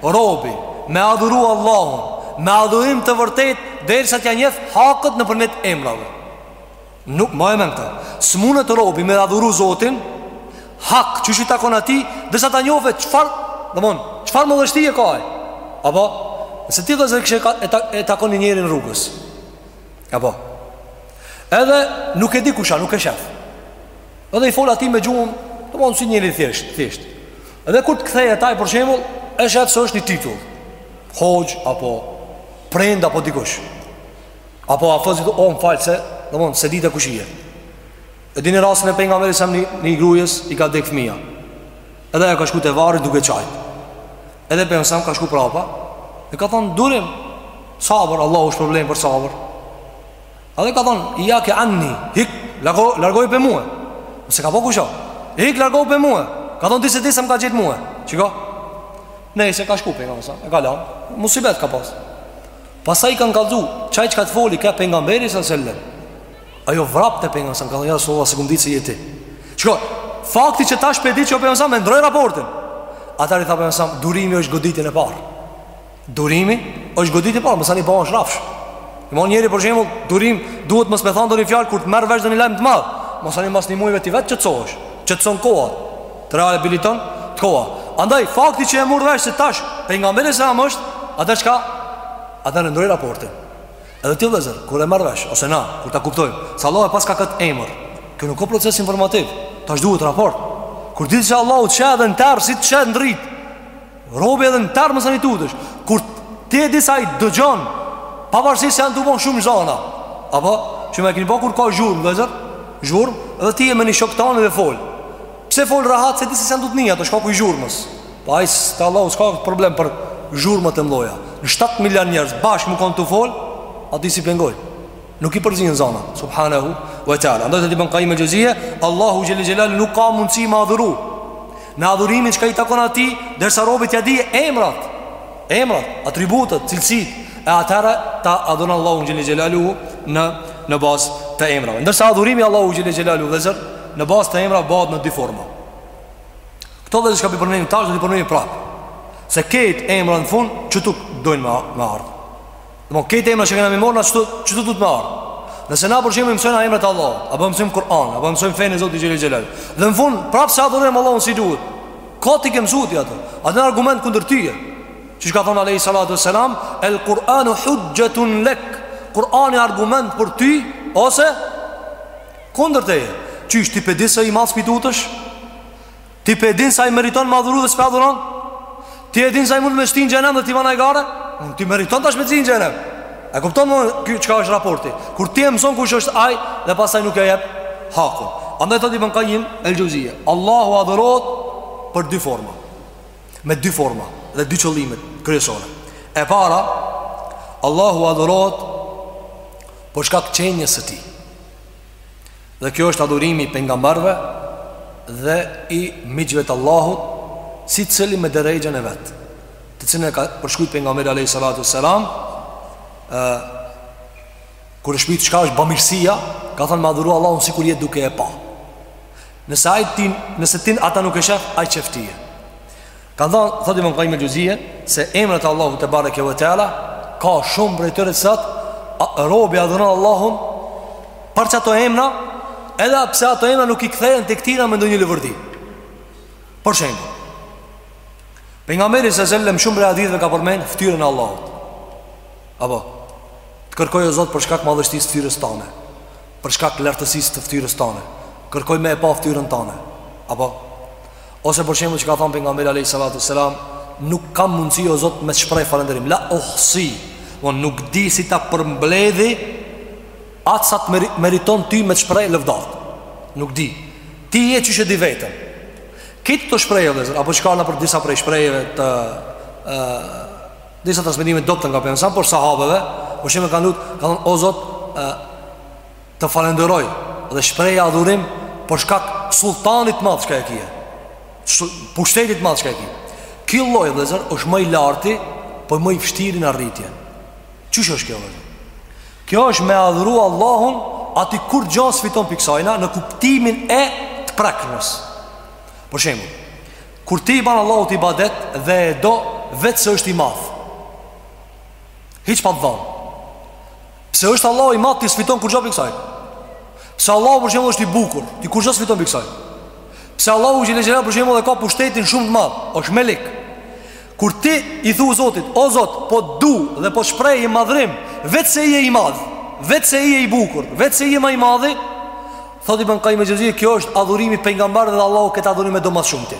robi me adhuru Allahun, me adhurim të vërtet derisa t'ia njeh hakët nëpërmjet emrave. Nuk më e mendta. S'mund të robi me adhuru Zotin hak, qysh i takon atij, derisa ta njohë çfarë, domthon, çfarë madhështie ka ai. Apo, nëse ti vllezër kshu e takon një njeri rrugës. Apo Edhe nuk e di kush a, nuk e shef Edhe i fol atij me gjuhën Domethënë si njeri thjesht, thjesht Edhe kur të kthehet ai për shembull E shef se është një titull Hoxhë, apo prind, apo dikush Apo a fëzit, o më fal se Domethënë, s'e dita kush je E dini rastin e pejgamberit sallallahu alaihi wasallam një, një grujës I ka vdek fëmija Edhe ajo ka shku te varri duke qajt Edhe pejgamberi alejhi selam ka shku prapa E ka thonë durim Sabër, Allahu shpërblen për sabër Edhe ka thonë Ilejke anni Hik, largo, largoju prej mue Se s'e ka pa kush o Hik, largoju prej mue Ka thonë ti s'e di ça më ka gjet mue Shiko? Nejse ka shku pejgamberi alejhi selam E ka lanë Musibet ka pas Pastaj i kanë kallzu Qaj çka të foli Ka pejgamberi alejhi selam Ajo vrap te pejgamberi alejhi selam, ka thonë ja resulallah, s'e kam ditë se je ti. Shiko, fakti që tash po e di që o pejgamberi alejhi selam, e ndrroi raportin. Atëherë i tha pejgamberi alejhi selam, durimi është n'goditjen e parë. Durimi është n'goditjen e parë, masanej bahesh rrafsh. Në mërë njeri, për shembull, durim, duhet mos me thanë donjë fjalë, kur të marr vesh donjë lajm të madh. Masanej mas një mujve ti vetë që të çohesh, që të çon koha, të rehabiliton koha. Andaj, fakti që e mori vesh se tash, pejgamberi alejhi selam është, atëherë çka, atëherë e ndrroi raportin. Edhe ti vllezër, kur e merr vesh, ose na, kur ta kuptojmë, se Allahu e paska këtë emër, kjo nuk ka proces informativ, tash duhet raport. Kur di se Allahu të sheh edhe në terr, si të sheh në dritë, robi edhe në terr masanej i tutesh, kur ti e di se ai dëgjon, pavarësisht se janë tu bon shumë zana, apo, që e keni pa kur ka zhurmë, vllezër, zhurmë, edhe ti je me një shok tand dhe fol, Pse fol rahat se di se s'janë tu t'ni ata shkaku i zhurmës. Po ai te Allahu s'ka problem për zhurmët e mëdha. Në 7 milion njerëz bashkë me kanë tu fol, atij s'i pengon. Nuk i përzihen zanat, subhanahu wa taala. Andaj thotë Ibën Kajim el-Xhevzije, Allahu xhele xhelaluhu nuk ka mundsi me adhuru. Në adhurimin çka i takon atij, derisa robi t'ia di emrat. Emrat, atributet, cilësitë E atëherë ta adhuron Allahun xhele xhelaluhu në, në bazë të emrave Ndërsa adhurimi Allahut xhele xhelaluhu vllezër Në bazë të emrave bahet në dy forma Këto vllezër çka i përmendim tash do t'i përmendim prap Se krejt emrat në fund qëtu dojnë me, me ardhë Dhe më krejt emrat që kena me marrë qëtu, qëtu duhet me ardhë Nëse na për shembull i mësojmë emrat e Allahut Apo mësojmë Kur'an Apo mësojmë fenë e Zotit xhele xhelaluhu Dhe në fund, prapë s'e adhurojmë Allahun si duhet Kot i ke mësu ti ato Ato janë argument kundër teje Qysh ka thonë Alejhi Salatu Selam El Kur'anu huxhetun lek Kur'ani argument për ty Ose Kundër teje Qysh ti po e di se ai i madh e s'po i tutesh Ti pe din se ai meriton me adhuru dhe s'pe adhuron Ti e din se ai mund me t'shti në xhehenem dhe ti vana i gare Unë ti meriton tash me të shti në xhehenem E kupton më kjo çka është raporti Kur ti e mëson kush është ai dhe pastaj nuk e jep Hakun Andaj thotë Ibën Kajim el-Xhevzije Allahu adhurohet për dy forma Me dy forma dhe dy qëllimet kryesore E para Allahu adhurohet për shkak qenies së tij Dhe kjo është adhurimi i pejgamberëve dhe i miqve të Allahut, secili me derexhen e vet, të cilën e ka përshkrujt pejgamberi alejhi salatu selam, kur është pyet çka është bamirësia, ka thënë me adhuru Allahun sikur je duke e pa. Nëse ai tin, nëse tin ata nuk e shef, ai t'shef tye. Kanë thënë, thotë Ibn Kajim el-Xheuzije, se emrat e Allahut tebareke ve teala ka shumë prej tyre të cilat robi adhuron Allahun për qato emra, edhe pse ato emra nuk i kthehen tek tina me ndonjë leverdi. Për shembull, pejgamberi alejhi selam shumë prej haditheve ka përmend fytyrën e Allahut. Apo të kërkoj o Zot për shkak madhështisë së fytyrës tane, për shkak lartësisë të fytyrës tane, kërkoj me e pa fytyrën tane. Apo Ose për shembull që ka thënë pejgamberi alejhi salatu selam, nuk kam mundësi o Zot me shpreh falënderim. La uhsi, unë nuk di si ta përmbledhi atë sa të meriton ti me shpreh lëvdat. Nuk di. Ti je qysh e di vetëm. Këto shprehje, vllezër, apo çka nëpër disa prej shprehjeve të ë disa transmetime qoftë nga pejgamberi, por sahabëve, për shembull kanë lutur, kanë thënë o Zot, Të falënderoj dhe shpreh adhurim Për shkak sulltanit t'madh çka e ki Pushtetit t'madh çka e ki Ky lloj vllezër është ma i larti Po ma i vështiri në arritje Qysh është kjo vllezër? Kjo është me adhuru Allahun A ti kurgjo s'fiton pi ksajna Në kuptimin e të prekshmes Për shembull Kur ti i ban Allahut ibadet Dhe e do veç se është i madh Hiç pa të dhanë Pse është Allahu i madh ti s'fiton kurgjo pi kësaj. Pse Allahu për shembull është i bukur, ti kurgjo s'fiton pi kësaj. Pse Allahu xhele xhelaluhu për shembull e ka pushtetin shumë të madh, është melik. Kur ti i thu Zotit, o Zot, po t'du dhe po shprehi madhërim, veç se je i madh, veç se je i bukur, veç se je ma i madhi, thot Ibn Kajim Xheuzije, kjo është adhurimi i pejgamberëve dhe Allahu këtë adhurim e do ma s'shumti.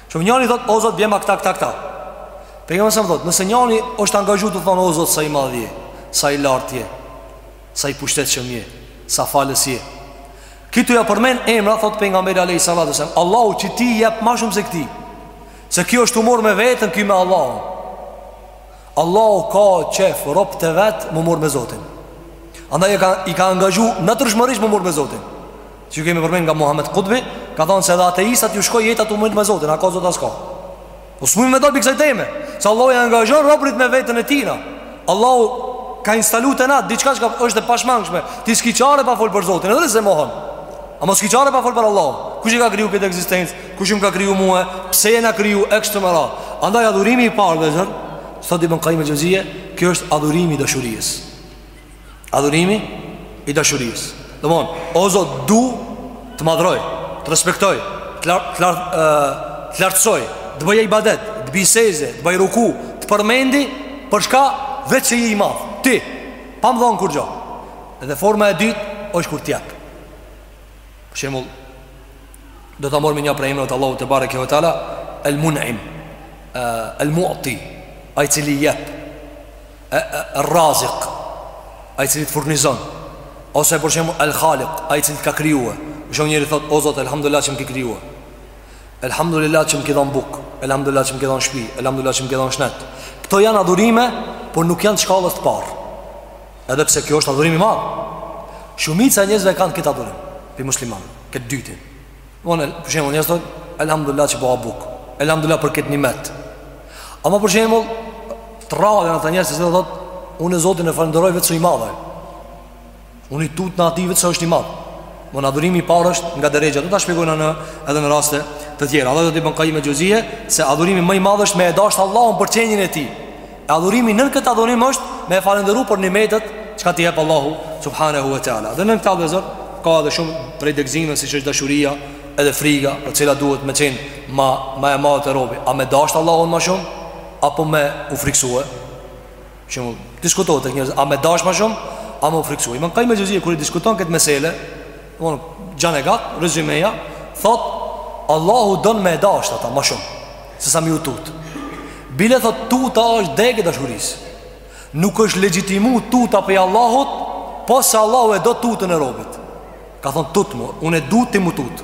Shumë njëri thot, o zot, bjema këta, këta, këta. Pejgamberi a.s. thot, nëse njëri është angazhu tu thonë, o zot, sa i madh je, sa i lartë je, sa i pushtetshëm je, sa falës je. Ky tu ja përmend emrat, thot pejgamberi a.s. Allahu qëtij i jep ma shumë se këtij. Se ky është u marr me veten, ky me Allahun. Allahu ka qejf robt e vet m'u marr me Zotin. Andaj e ka i ka angazhu natyrshmërisht m'u marr me Zotin. Ju kemi përmend nga Muhamed Kutbi, ka thënë se edhe ateistat ju shkoi jeta tu u marr me Zotin, a ka Zot a s'ka. Po s'mujn me dal pi kësaj teme. Se Allahu i angazhon robërit me veten e tina. Allahu ka instalu te na diçka që është e pashmangshme. Ti s'ki qare pa fol për Zotin, edhe nëse mohon. Amo s'ki qare pa fol për Allahun. Kush i ka kriju këtë ekzistencë? Kush më ka kriju mua? Pse jena kriju e kështu me radhë? Andaj adhurimi i parë vllezër, thot Ibn Kajim Xheuzije, kjo është adhurimi i dashurisë. Adhurimi i dashurisë. Domthon, o zot, du të madhroj, të respektoj, të lar, të lar, të lartësoj, të bëj ibadet, të bëj sexhde, të bëj ruku, të përmendi për shkak veç se je i madh. Ti pa më dhon kurgjë. Dhe forma e dytë është kur t'jep. Për shembull, do ta marrim një prej emrave të Allahut tebareke ve teala, El Mun'im, El Mu'ti, ai cili jep, El Razik, ai cili të furnizon, ose për shembull El Halik, ai cili të ka krijue. Për shembull, njëri thot, o Zot, elhamdulillah që më ki krijue. Elhamdulillah që më ki dhon bukë, elhamdulillah që më ki dhon shpi, elhamdulillah që më ki dhon shnet. Këto janë adhurime, por nuk janë shkallës të parë. Edhe pse kjo është adhurim i madh. Shumica e njerëzve kanë këtë adhurim, për musliman, këtë të dytin. Domethon për shembull njerëz thonë, "Elhamdulilah që po ha buk." Elhamdulilah për këtë nimet. Ama për shembull, të rrallë jan ata njerëz që thotë, "Unë Zotin e falënderoj veç se o i madh." Unë i tutna atij veç se është i madh. Domethon adhurimi i parë është nga derexhja, do ta shpjegojna edhe në raste të tjera. Ama thotë Ibn Kajim el Xhevzije se adhurimi më i madh është me e dasht Allahun për qenien e tij. E adhurimi nën këtë adhurim është me e falenderu për nimetet çka t'i jep Allahu subhanehu ve teala. Dhe nën këta, vllezër, ka edhe shumë prej degzime siç është dashuria edhe friga, po cila duhet me qenë ma, ma e madhe te robi. A me dashtë Allahun ma shumë, apo me u friksue? Për shembull, diskutohet tek njerëz, a me dashtë ma shumë, a me u friksue? Ibn Kajim el Xhevzije, kur e diskuton këtë mesele, Domethon jan e gat, rezumeja, thot Allahu don me e dasht Ata ma shumë se sa me iu tut. Bile thot tuta është degë e dashurisë. Nuk është legjitimu tuta prej Allahut, po se Allahu e do tutën e robit. Ka thon tutmu, unë e du ti m'u tut.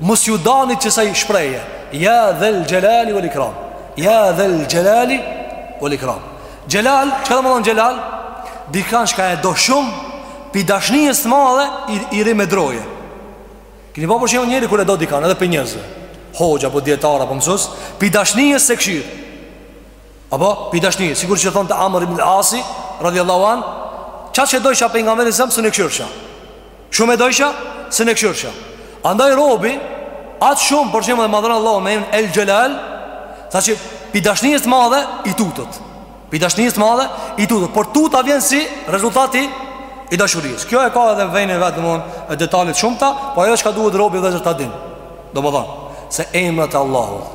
Mos ju dani kësaj shprehje. Ja dhel xhelali wal ikram. Ja dhel xhelali wal ikram. Xhelal, çka domethon xhelal? Dikan çka e do shumë, pi dashnijes të madhe i, i rrin me droje. Kini pa për shembull njeri kur e do dikan edhe pi njerëzve, hoxha, apo dijetar, apo mësus Pi dashnijes s'e kshir Apo, pi dashni, sikurse thonte Amr ibn Asi, radiallahu anhu, kaq e dojsha Pejgamberin selem s'un e kshyrsha. Shumë e dojsha s'un e kshyrsha. Andaj robi, aq shumë për shembull e madhëron Allahun me emën El Xhelal, saqë pi dashnijes të madhe, i tutet. Pi dashnijes të madhe, i tutet. Por tuta vjen si rezultati i dashurisë. Kjo e ka edhe venin e vet, domethon, detalet e shumta, po ajo çka duhet robi, vllezër, ta din. Domethonë, se emrat e Allahut,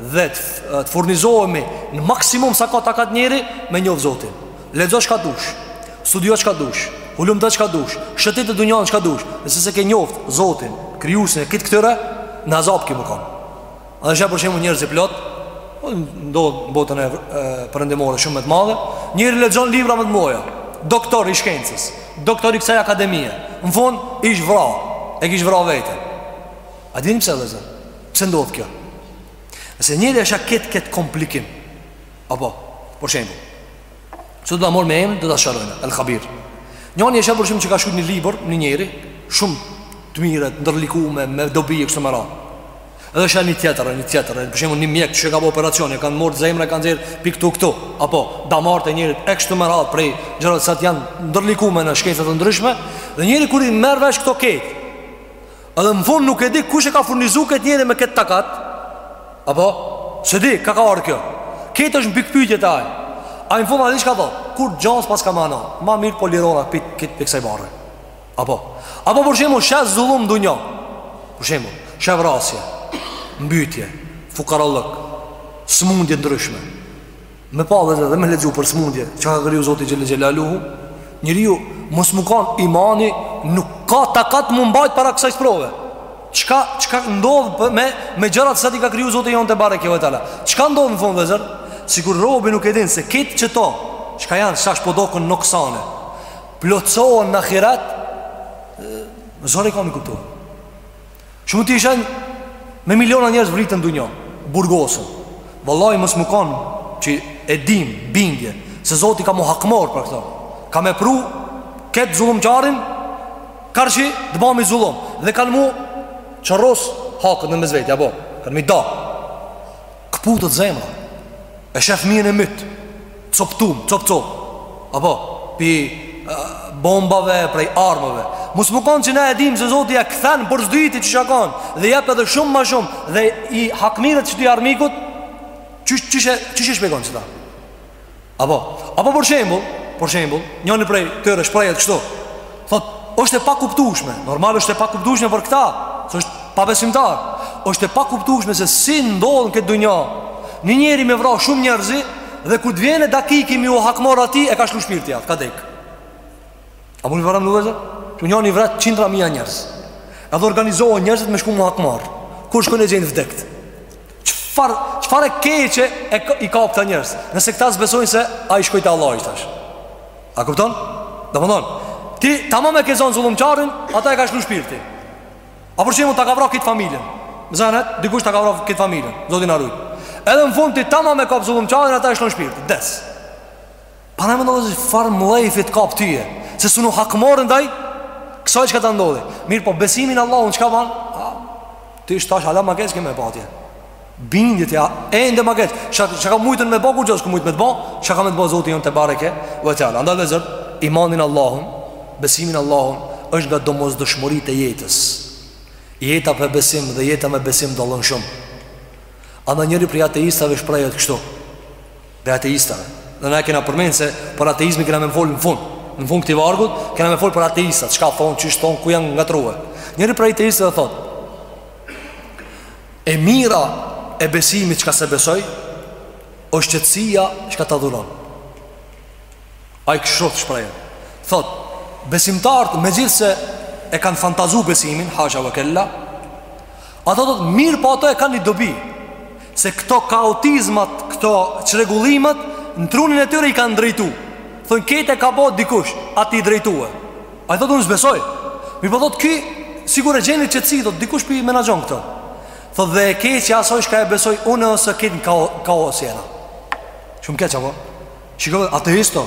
dhe të furnizohemi në maksimum sa ka takat njeri me njoft zotin lexo çka dush studio çka dush hulumto çka dush shëtite dunjan çka dush nëse s'e ke njoft zotin krijusin e krejt këtyre në azab ki me kan a e sheh për shembull njerëzit plot ndodh në botën perëndimore shumë me të madhe njëri lexon libra me të moja doktor i shkencës doktor i kësaj akademie në fund ish vra e kish vra veten A dini pse vëllezër? Pse ndodh kjo? Nëse njeri e sheh këtë këtë komplikim Apo, për shembull se do ta marr një emër, do ta sqaroj El Khabir Njani e sheh për shembull që ka shkru një libër Një njeri, shumë të mirë, të ndërlikume, me dobi e kështu me radhë Edhe e sheh një tjetër, një tjetër Për shembull një mjek që ka bo operacion E ka marrë zemrën, ka nxjerrë pi këtu këtu Apo, damarët e njerit e kështu me radhë Prej gjërat sa të janë ndërlikume në shkenca të ndryshme Dhe njeri kur i merr vesh këto kejt Edhe në fund nuk e di kush e ka furnizu këtë njeri me këtë takat Apo, s'e di, kah ka ardhë kjo Kejt është në pikëpyetje te ai Ai në fund a di çka thot Kurgja s'paska mana Ma mirë po lirona pi kët pi kësaj barre Apo, apo për shembull shef zullum dunja Për shembull, shef vrasje Mbytje, fukarallëk Smundje ndryshme Me pa vëllezër dhe me lexu për smundje Çka ka kriju Zoti Xhel-le Xhelaluhu Njeriu mos me kanë imani Nuk ka takat m'u mbajt para kësaj sprove Çka, çka ndodh me, me gjërat Sa t'i ka kriju Zoti Jonë tebareke ue teala Çka ndodh në fund vëllezër Sikur robi nuk e din se kejt qëto Çka janë sa tash po doken noksane Plotësohen në ahiret Zor i ka m'i kuptu Shum ti i sheh me miliona njerëz vriten dunja, burgosen. Vallahi mos me kanë që e dim bindje se Zoti ka m'u hakmor për këto. Ka me pru këtë zullumqarin karshi të bamit zullum dhe kanë m'u qeros haket në mes veti apo kanë m'i da. Këputet zemra E shef fmijën e mytë Coptum, cop cop Apo, pi bombave, prej armëve Mos me konë që na e dim se Zoti ja kthen Përsdyti qysh a kon Dhe jep edhe shumë ma shumë Dhe i hakmirret qëtij armikut Qysh e shpjegon qita Apo, apo për shembull, për shembull, njëri prej tyre shprehet kështu. Thot, është e pakuptueshme. Normal është e pakuptueshme për këta, se është pabesimtar. Është e pakuptueshme se si ndodh n'këtë dunja. Një njeri me vra shumë njerëz dhe kur të vjen dakiki me iu hakmarr atij e ka shlu shpirti atë, ka dek. A mund të vëram vëllezër? Që njëri i vret qindra mijë njerëz. Edhe organizohen njerëzit me shku m'u hakmarr? Kur shkojn e gjejn t'vdekt? Çfarë çfarë e keqe i kap këta njerëz? Nëse këta s'besojnë se ai shkoi te Allahu tash. A kupton? Domthon, ti tamam e ke zon zullumçarin, ata e ka shlu shpirti. A për shembull ta ka vra kejt familjen? Zanet, dikush ta ka vra kejt familjen. Zoti na rujt. Edhe në fund ti tamam e kap zullumçarin, ata e shlon shpirti. Des. Pa mendoje çfarë mllefi të kap tyje Se s'un u hakmore ndaj Kësaj çka të ndodhi Mirëpo besimi n'Allahun çka ban ha, Ti është tash hala ma keq ke me pa atje Bindit ja Edhe ma keq Çka mujtën me ba kur që është ku mujtë me të ba Çka me të ba Zoti ynë tebareke ve teala Andaj vëllezër Imani n'Allahun Besimi n'Allahun është nga domosdoshmëritë e jetës Jeta pa besim dhe jeta me besim dallon shumë Andaj njëri prej ateistave shprehet kështu dhe ateistave. Dhe na e kena përmend se për ateizmin kena më fol në fund. Në fund këtij vargut kena më fol për ateistat, çka thon, qish thon, ku janë ngatrua. Njëri prej ateistëve thot: E mira e besimit çka s'e besoj, është qetësia çka ta dhuron. Ai kështu shpreh. Thot: Besimtarët megjithse e kanë fantazu besimin, hasha wa kella, Ato thotë mirë, po ato e kanë një dobi Se këto kaotizmat, këto çrregullimat Në trunin e tyre i kanë drejtu Thonë kejt e ka bo dikush, ati i drejtu e Ai thotë unë s'besoj Mirëpo thotë ky, sigur e gjen një qetësi Thotë dikush po i menaxhon këto Thotë dhe e keqja e asaj çka e besoj Unë o se kejt në kao, kaos jena Shumë keq apo Shikove, ateisto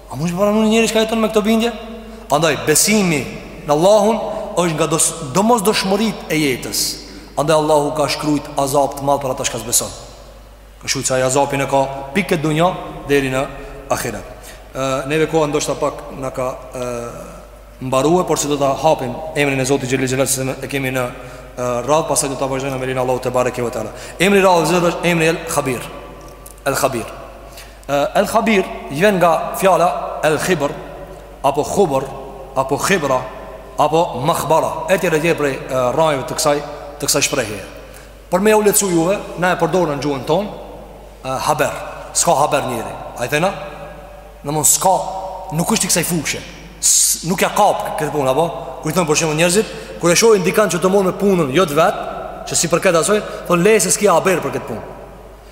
A mund të pranoni njeri që jeton me këtë bindje? Andaj besimi në Allahun është nga dos, domosdoshmëritë e jetës. Andaj Allahu ka shkruajt azab të madh për ata që s'besojn. Ka shkruajt se azabin e ka pi këtë dunja deri në ahiret. E neve koha ndoshta pak na ka mbarue, por se do ta hapim emrin e Zotit xhelel xhelal se e kemi në radh pastaj do ta vazhdojmë me lejen e Allahut tebareke ve teala. Emri i radhës është emri El Khabir. El Khabir. El Khabir vjen nga fjala El Khibr apo Khubr apo Khibra apo Makhbara. E tjera e tjera prej rrajeve të kësaj të kësaj shprehje. Për me jau lehtësu juve, na e përdorim në gjuhën ton, e, haber. S'ka haber njeri. A i thona? Domethënë s'ka, nuk është i kësaj fushe. Nuk ia kap këtë punë, apo? Kur i thonë për shembull njerëzit, kur e shohin dikan që të morret me punën, jo të vet, që s'i përket asoj, thonë leje se s'ki haber për këtë punë.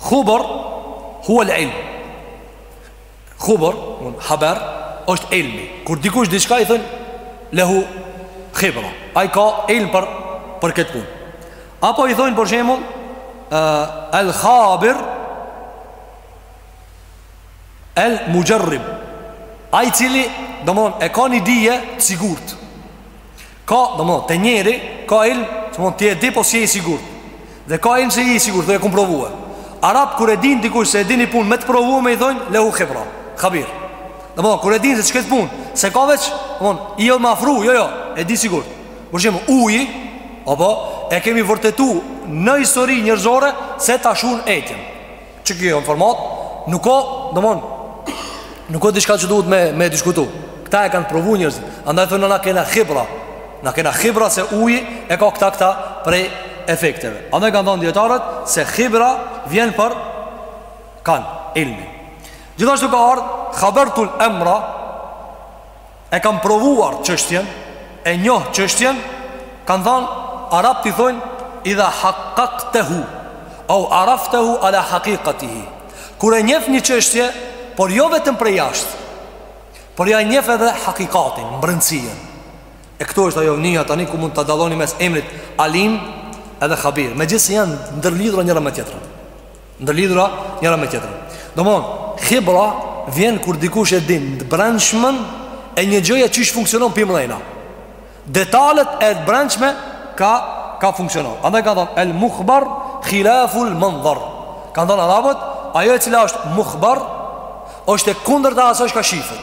Khubër huwa el ilm Khubër Haber është ilmi Kur dikush diçka i thonë Lehu Khibra Ai ka ilm për, për këtë punë Apo i thonë për shembull uh, El Khabir El Mujarrib Ai i cili Domethënë e ka një dije të sigurt Ka, domethënë te njeri, ka ilm, domethënë ti e di, po s'je i sigurt Dhe ka ilm se je i sigurt, dhe e ke provue Arabët, kur e din dikush se e din ni punë me të provu me i thojn, lehu khibra, khabir Domethënë, kur e din se qëkëtë punë, s'e ka veç, domethënë, i ja ma afru, jo jo, e di sigur Për shembull, uji, apo, e kemi vërtetu në histori njerëzore se ta shun etjen Që kjo informat Nuk ka, domethon Nuk ka diçka që duhet me, me diskutu Këta e kanë provu njerëzit Andaj thonë na kena khibra Na kena khibra se uji e ka këta këta Prej efekteve Andaj kanë thonë dijetarët Se khibra vjen prej kah ilmi Gjithashtu ka ardhë Khabertul emra e kam provuar çështjen, e njoh çështjen, kanë thënë arabët i thonë idha haqqaqtahu au araftahu ala haqiqatihi. Kur e njeh një çështje, por jo vetëm prej jashtë, por ja njeh edhe hakikatin, mbrendësinë. E këtu është ajo njëja tani ku mund ta dalloni mes emrit Alim edhe Khabir. Megjithëse janë të ndërlidhura njëra me tjetrën. Ndërlidhura njëra me tjetrën. Domthon, khibra vjen kur dikush e din të brendshmën e një gjëje qysh funksionon prej mrena. Detalet e të brendshme kah kah funksionon. Andaj kanë thon el mukhbar khilaful mandhar. Kanë thon arabët, ajo e cila është mukhbar është e kundërta asaj çka shifet.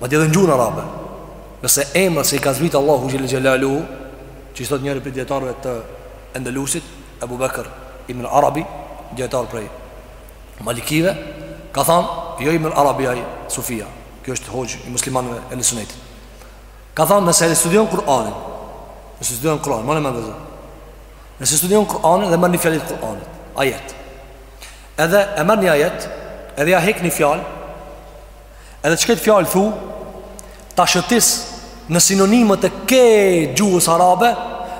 Madje në gjuhën arabe Nëse e merr se i ka zbrit Allahu Gjellë Gjellalu Qysh thot njëri prej dijetarëve të Endelusit Ebu Bekër Ibn Arabi Dijetar prej Malikive Ka than Jo Ibn Arabi aj Sufia Kjo është hoxhë i muslimanve ehli sunetit Ka than nëse e studion Kur'anin Nëse studion Kur'anin Mone me vëzë Nëse studion Kur'anin dhe merr një fjali t'Kur'anit Ajet Edhe e merr një ajet Edhe ja hek një fjallë Edhe qët fjalë thu ta shëtis në sinonimet e krejt gjuhës arabe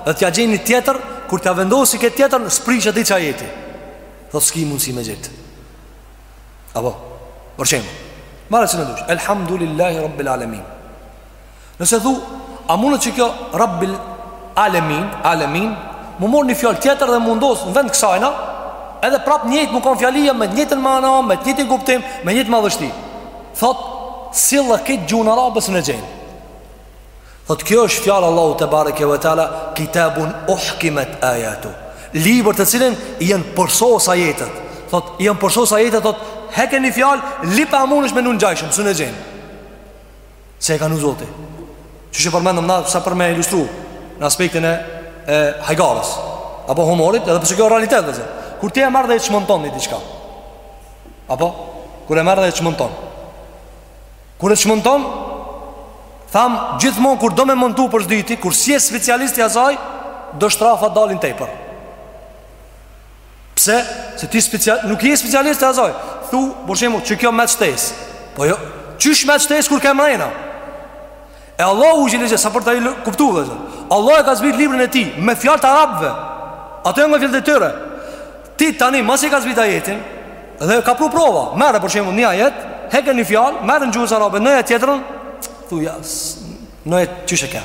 dhe t'ja gjej ni tjetër kur t'ja vendosi këtë tjetër mos t'prishet qaj ajeti dhe s'ki mundësi me gjet apo për shembull marë cilën dush elhamdulillahi rabbil alemin Nëse thu, a mundet që kjo Rabbil Alemin, Alemin, me marr një fjalë tjetër dhe me vendos në vend kësajna, edhe prap njëtë me konë fjalia me njëtën mana, me njëtën kuptim, me njëtë madhështi. Thot, sille krejt gjuhën arabe s'un e gjen. Thot, kjo është fjala Allahut tebareke ve teala, kitabun uhkimet ajatu. Libër të cilit i janë përsos ajetet. Thot, i janë përsos ajetet, thot, heke një fjalë, lype a munësh me një ngjajshëm, s'un e gjen. Se e ka vnu zoti Siç e përmendëm nda sa për me ilustru Në aspektin e, e hajgarës Apo humorit edhe pse kjo realitet është Kur ti e merr dhe e çmonton një diçka Apo Kur e merr dhe e çmonton Kur e çmonton Tham gjithmon kur do me montu për s'dyti Kur s'je specialist i asaj Do shrafa dalin tepër Pse? Se ti special, nuk je specialist i asaj Thu, për shembull që kjo m'u shtes Po jo, qysh me shtes kur ke mrena E Allahu xhel sa për ta kuptu vëllezër Allahu e ka zbrit librin e tij Me fjalë të arabve Ato janë nga fjalët e tyre Ti tani, masi e ka zbrit ajetin Dhe ka pru prova Merre, për shembull një ajet Heke një fjalë, merre në gjuhës arabe Ndonjë tjetër Thuj, nëse qysh e ke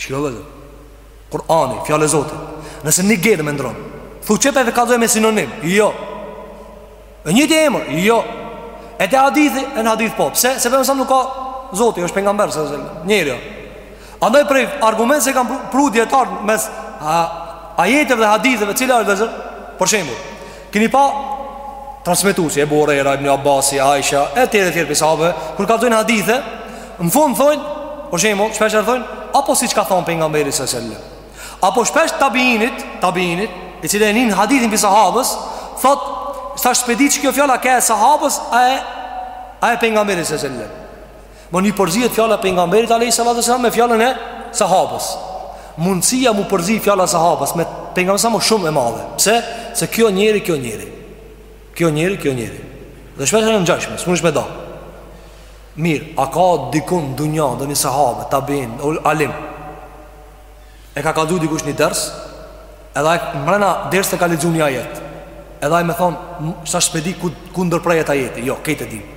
Shiko vëllezër Kurani, fjalë e Zotit Nëse një germë e ndron Thu që po e kallzoj me sinonim Jo E njëjti emër Jo E te hadithi E në hadith po Pse? Se pejgamberi s'am nuk ka Zoti, është pejgamber se Njeri o Andaj prej argumenteve se kanë pru, pru dijetarë Mes a, ajeteve dhe haditheve Cila është vëllezër Për shembull Keni pa transmetuesi Ebu Hurejra ibn Abbasi Aisha e tjerë e tjerë prej sahabëve kur kallzojnë hadithe në fund thonë për shembull shpesh e thonë apo siç ka thënë pejgamberi alejhi selam apo shpesh tabiinit tabiinit i cili e nin hadithin prej sahabës thot tash s'pe di që kjo fjala ke e sahabës a e a e pejgamberit alejhi selam Po i përzihet fjala e pejgamberit alejhi salatu ve selam me fjalën e sahabës Mundësia mu përzi fjala e sahabës Me pejgamber o shumë e madhe Pse? Se kjo njeri, kjo njeri Kjo njeri, kjo njeri Dhe shpesh janë të ngjashme, s'munesh me da Mirë, a ka dikun në dunja Dhe një sahabë, tabiin, alim E ka kallzu dikush një ders Edhe mrena dersit ka lexu një ajet Edhe ai me thonë Tash s'pe di ku, ku ndërprehet ajeti Jo, krejt e dim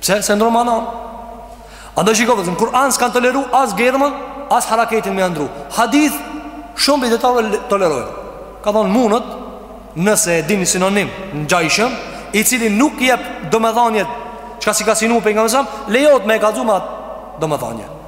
Pse se ndron manan? Andaj shikoni vëllezër n'Kur'an s'kan toleru as germën, as haraketin me ndru. Hadith shumë prej dijetarëve tolerojnë. Kanë thonë mundët nëse e din një sinonim të ngjajshëm, i cili e jep domethënie çka si ka synu pejgamberi sa, lejohet me e kallzu me atë domethënie.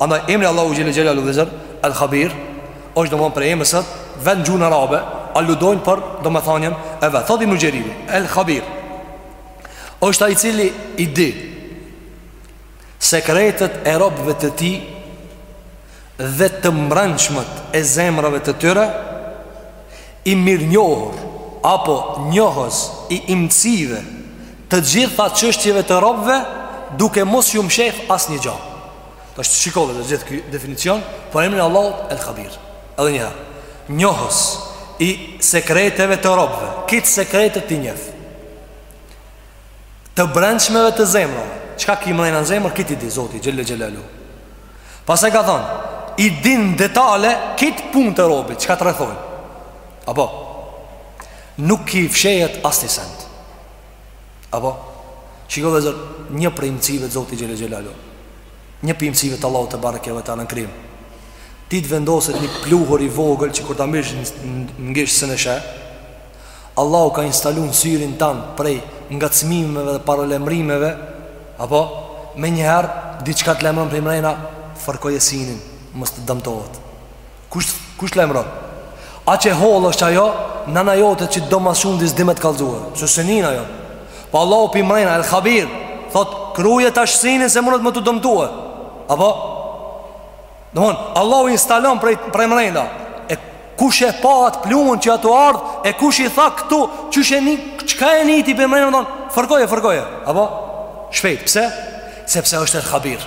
Andaj emri i Allahut xhele xhelaluhu vëllezër El Khabir është domethan prej emrave se vet në gjuhën arabe aludojnë për domethënien e vet. Thotë Ibn Xheriri El Khabir është ai i cili i di sekretet e robëve të tij dhe të mbrendshmet e zemrave të tyre i mirënjohur apo njohës i imcive të gjitha çështjeve të robëve duke mos ju mshef asnjë gjë. Tash shikove të gjithë ky definicion për emrin Allahut El Khabir. Edhe një herë, njohës i sekreteve të robëve, krejt sekretet t'i njef. Të brendshmeve të zemrës, çka ki mrena në zemër krejt i di Zoti xhelle xhelalu. Pastaj ka thon, i din në detale krejt punët e robit, çka të rrethojnë. Apo nuk i fshehet asnjë send. Apo? Shiko vllezër, një prej imtësive të Zotit xhel-le xhelaluhu, një prej imtësive të Allahut tebareke ve teala në krijim, ti të vendoset një pluhur i vogël që kur ta mbajsh në gisht s'un e sheh, Allahu ka instalu në syrin tanë prej ngacmimeve dhe paralajmërimeve, apo? Menjëherë, diçka të lajmron prej mrejna, fërkoje synin, mos të dëmtohet. Kush kush t'lajmëron? Aq e hollë është ajo Nana jote që t'do ma shumë s'di s'di me t'kallzu Se s'e nin ajo Pa po Allahu pi mrejna El Khabir Thot kruje tash synin Se mundet me t'u dëmtu Apo Domethon Allahu instalon prej, prej mrejna E kush e pa atë pluhun që aty ardh E kush i tha këtu Qysh e ni çka e ni ti prej mrejna thon Fërkoje, fërkoje Apo Shpejt Pse Sepse është El Khabir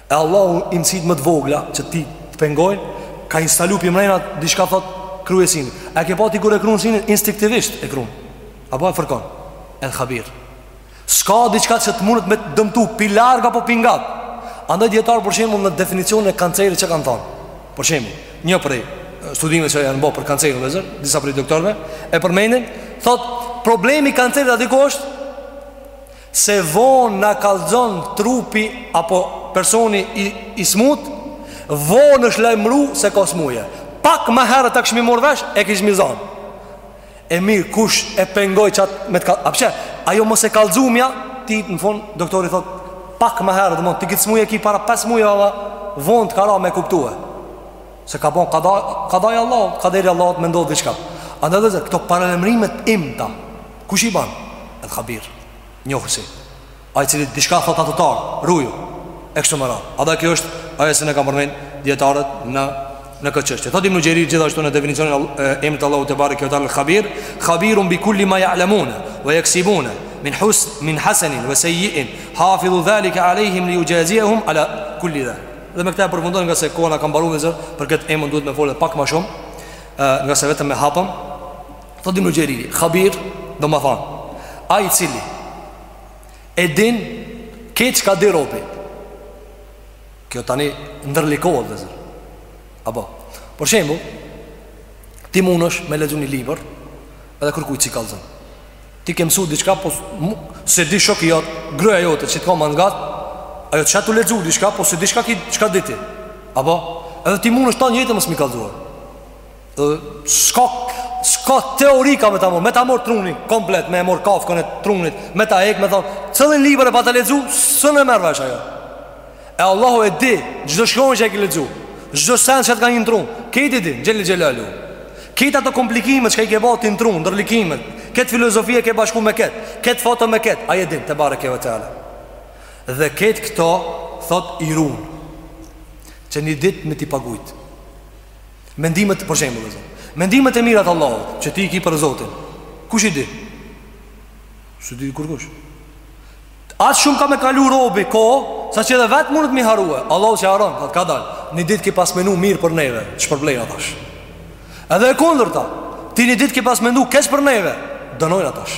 E Allahu imtësitë më të vogla që ti të pengojnë, ka instalu prej mrejna diçka thot kruje synin. A ke pa ti kur e kruan synin instinktivisht e kruan. Apo e fërkon. El Khabir. S'ka diçka që të mundet me të dëmtu pi larg apo pi ngat. Andaj dijetarët për shembull në definicionin e kancerit çka kanë thënë. Për shembull, një prej studimeve që janë bërë për kancerin vllezër, disa prej doktorëve e përmendin, thotë problemi i kancerit a di ku është Se vonë na kallxon trupi apo personi i i smut, vonë është lajmëru se ka smuje. Pak më herët ta kishmi marrë vesh e kishmi zon. E mirë kush e pengoi qat me të kallxu. A pse? Ajo mos e kallxumja, ti në fund doktori thot pak më herët, domthon ti këtë smuje e ki para 5 mujve vlla, vonë të ka ra me kuptue. Se ka bon kada, kada i Allahut, kaderi i Allahut me ndodhë diçka. Andaj vllezër, këto paralajmërime të imta, Kush i ban? El Khabir, njohësi, ai i cili diçka thotë atëtar, ruju, e kështu me radhë. Andaj kjo është ajo që na kanë përmend dijetarët në në këtë çështje. Thotë Ibn Xherir gjithashtu në definicionin e emrit Allahut tebareke ve teala Khabir, Khabirun bi kulli ma ya'lamun wa yaksibun min hus min hasan wa sayyi'in hafizu zalika alehim li yujazihum ala kulli dha. Dhe me këtë e përfundoj ngase koha ka mbaruar sot, për këtë emër duhet me folë pak më shumë, ngase vetëm e hapëm Thot Ibn Xheriri Khabir domethan ai i cili E din këtë çka di robi Kjo tani ndërlikohet vllezër Apo Për shembull Ti munesh me lexu një libër Edhe kërkuj s'i kallzon Ti ke mësu diqka po Se di shok i atë Grëja jote që të ka ma ngat Ajo të sheh tu lexu diçka Po s'e di çka ki çka di ti Apo Edhe ti munesh tanë jetën mos me i kallzu S'ka S'ka teori ka me ta marr Me ta marr trunin komplet Me e marr kafkën e trunit Me ta hek me thonë Cilin libër e pate lexu S'e merr vesh ajo E Allahu e di Çdo shkronjë që e ki lexu Çdo sen që të ka hi në trun Këtë e di Xhelle xhelaluhu Krejt ato komplikimet që i ke ba ti në trun Ndërlikimet Këtë filozofi e ke bashku me këtë Këtë foto me këtë Ai e din tebareke ve teala Dhe krejt këto Zoti i run Që një dit me t'i pagujt Mendimet, për shembull, e mendimet e mira të Allahut, që ti i ke për Zotin. Kush i di? S'i di kurkush. Aq shumë ka me kalu robi kohë, sa që edhe vetë mundet m'i harru. Allahu s'e harron atë, ka thanë. Një ditë ki pas menu mirë për neve, shpërblejna tash. Edhe e kundërta, ti një ditë ki pas menu keq për neve, dënojna tash.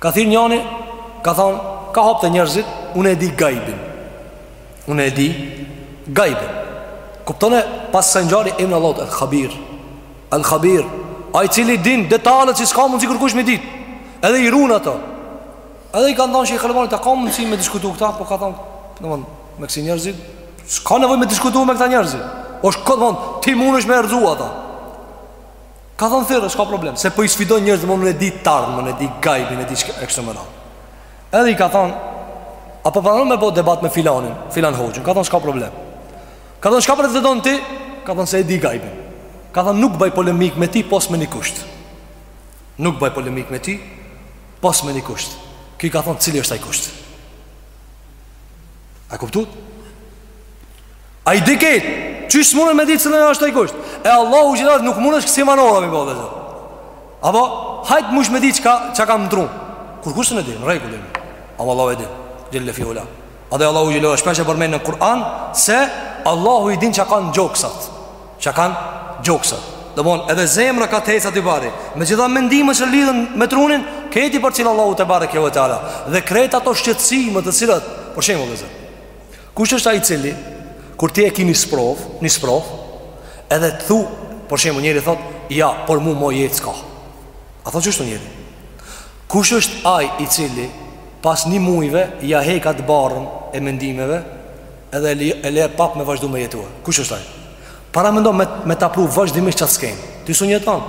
Ka thirr njani Ka thonë Ka hap te njerëzit Unë e di gajbin Unë e di gajbin Kuptone pas kësaj ngjarje emnin Allahut El Khabir El Khabir Ai i cili din detalet që s'ka mundësi kërkush me dit Edhe i run ato Edhe i kanë thonë Shejh Albanit A ka mundësi me diskutu këta Po ka thonë Në mund Me kësi njerëzit S'ka nevojë me diskutu me këta njerëzit O shkodë mund Ti munesh me erdu ata Ka thënë thirrë, s'ka problem, se po i sfidon njerëzit unë e di t'ardhmen, e di gajbin e diçka e kështu me radhë. Edhe i ka thënë, a po pranon me bë debat me filanin, filan hoxhën, ka thënë s'ka problem. Ka thënë çka pretendon ti? Ka thënë se e di gajbin. Ka thënë nuk bëj polemik me ti pos me një kusht. Nuk bëj polemik me ti pos me një kusht. Ky i ka thënë cili është ai kusht? A kuptuat? Ai e di krejt Qysh s'mundet me ditë cili është ai kusht E Allahut gjithat nuk mundesh kësi manovra m'i bo dhe Apo hajt munesh me ditë çka, ça kam n'tru Kur kushtin e di në rregull Ama Allahu e di Xhelle fi ula Edhe Allahu gjithat Shpesh e përmend në Kur'an Se Allahu i din ça kanë gjoksat Ça kanë gjoksat Dhe bon edhe zemra ka të hecat i bari Me gjitha mendime që lidhen me trunin Këtë e përcjell Allahu tebareke ve teala Dhe krejt ato shqetsime të cilat Për shembull dhe zë Kush është ai i cili kur ti e ke një sprov, një sprov, edhe të thu, për shembull njëri thot, ja, por mua më jetë s'ka. A thotë qështu njëri? Kush është ai i cili pas një muajve ja hek atë barrën e mendimeve edhe e le pap me vazhdu me jetu kush është ai paramendo me, me ta pru vazhdimisht qatë skenë ti si insan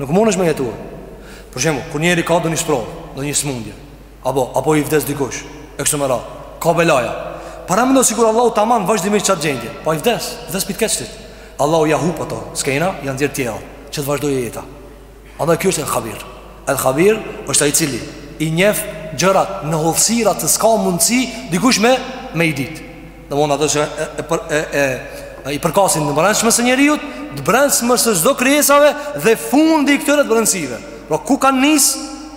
nuk munesh me jetu për shembull, kur njeri ka ndonjë sprovë ndonjë smundje Apo, apo i vdes dikush E kështu me radhë Ka belaja Paramendo sikur Allahu ta man vazhdimisht qatë gjendje Pa po i vdes, vdes prej të keqit Allahu ja hup ato Skena, ja nxjerr tjera Që të vazhdojë jeta Andaj kjo është El Khabir El Khabir është ai i cili I njef gjërat në hollësira Që s'ka mundësi dikush me, me i dit Domethënë ato që e, e, për, e, e, e, i përkasin të brendshmes së njeriut Të brendshmes së çdo krijesave Dhe fundi i këtyre të brendësive Pra ku kanë nis,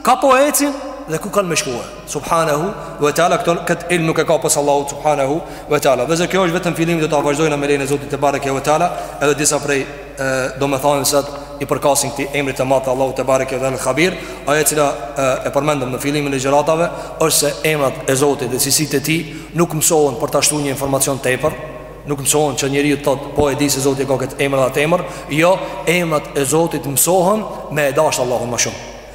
kah po ecin Dhe ku kanë me shkue Subhanehu ve teala këto, këtë ilm nuk e ka pos Allahu Subhanehu ve teala Veçse kjo është vetëm fillimi Do ta vazhdojmë me lejen e zotit tebareke ve teala Edhe disa prej domethënieve që i përkasin këtij emri të madh të Allahut tebareke El Khabir ajo të cilën e, e përmendëm në fillim të ligjëratave është se emrat e Zotit dhe cilësitë e tij nuk mësohen për ta shtu një informacion tepër nuk mësohen që njeriu të thotë po e di se Zoti e ka këtë emër a atë emër jo emrat e Zotit mësohen me e dashtë Allahun më shumë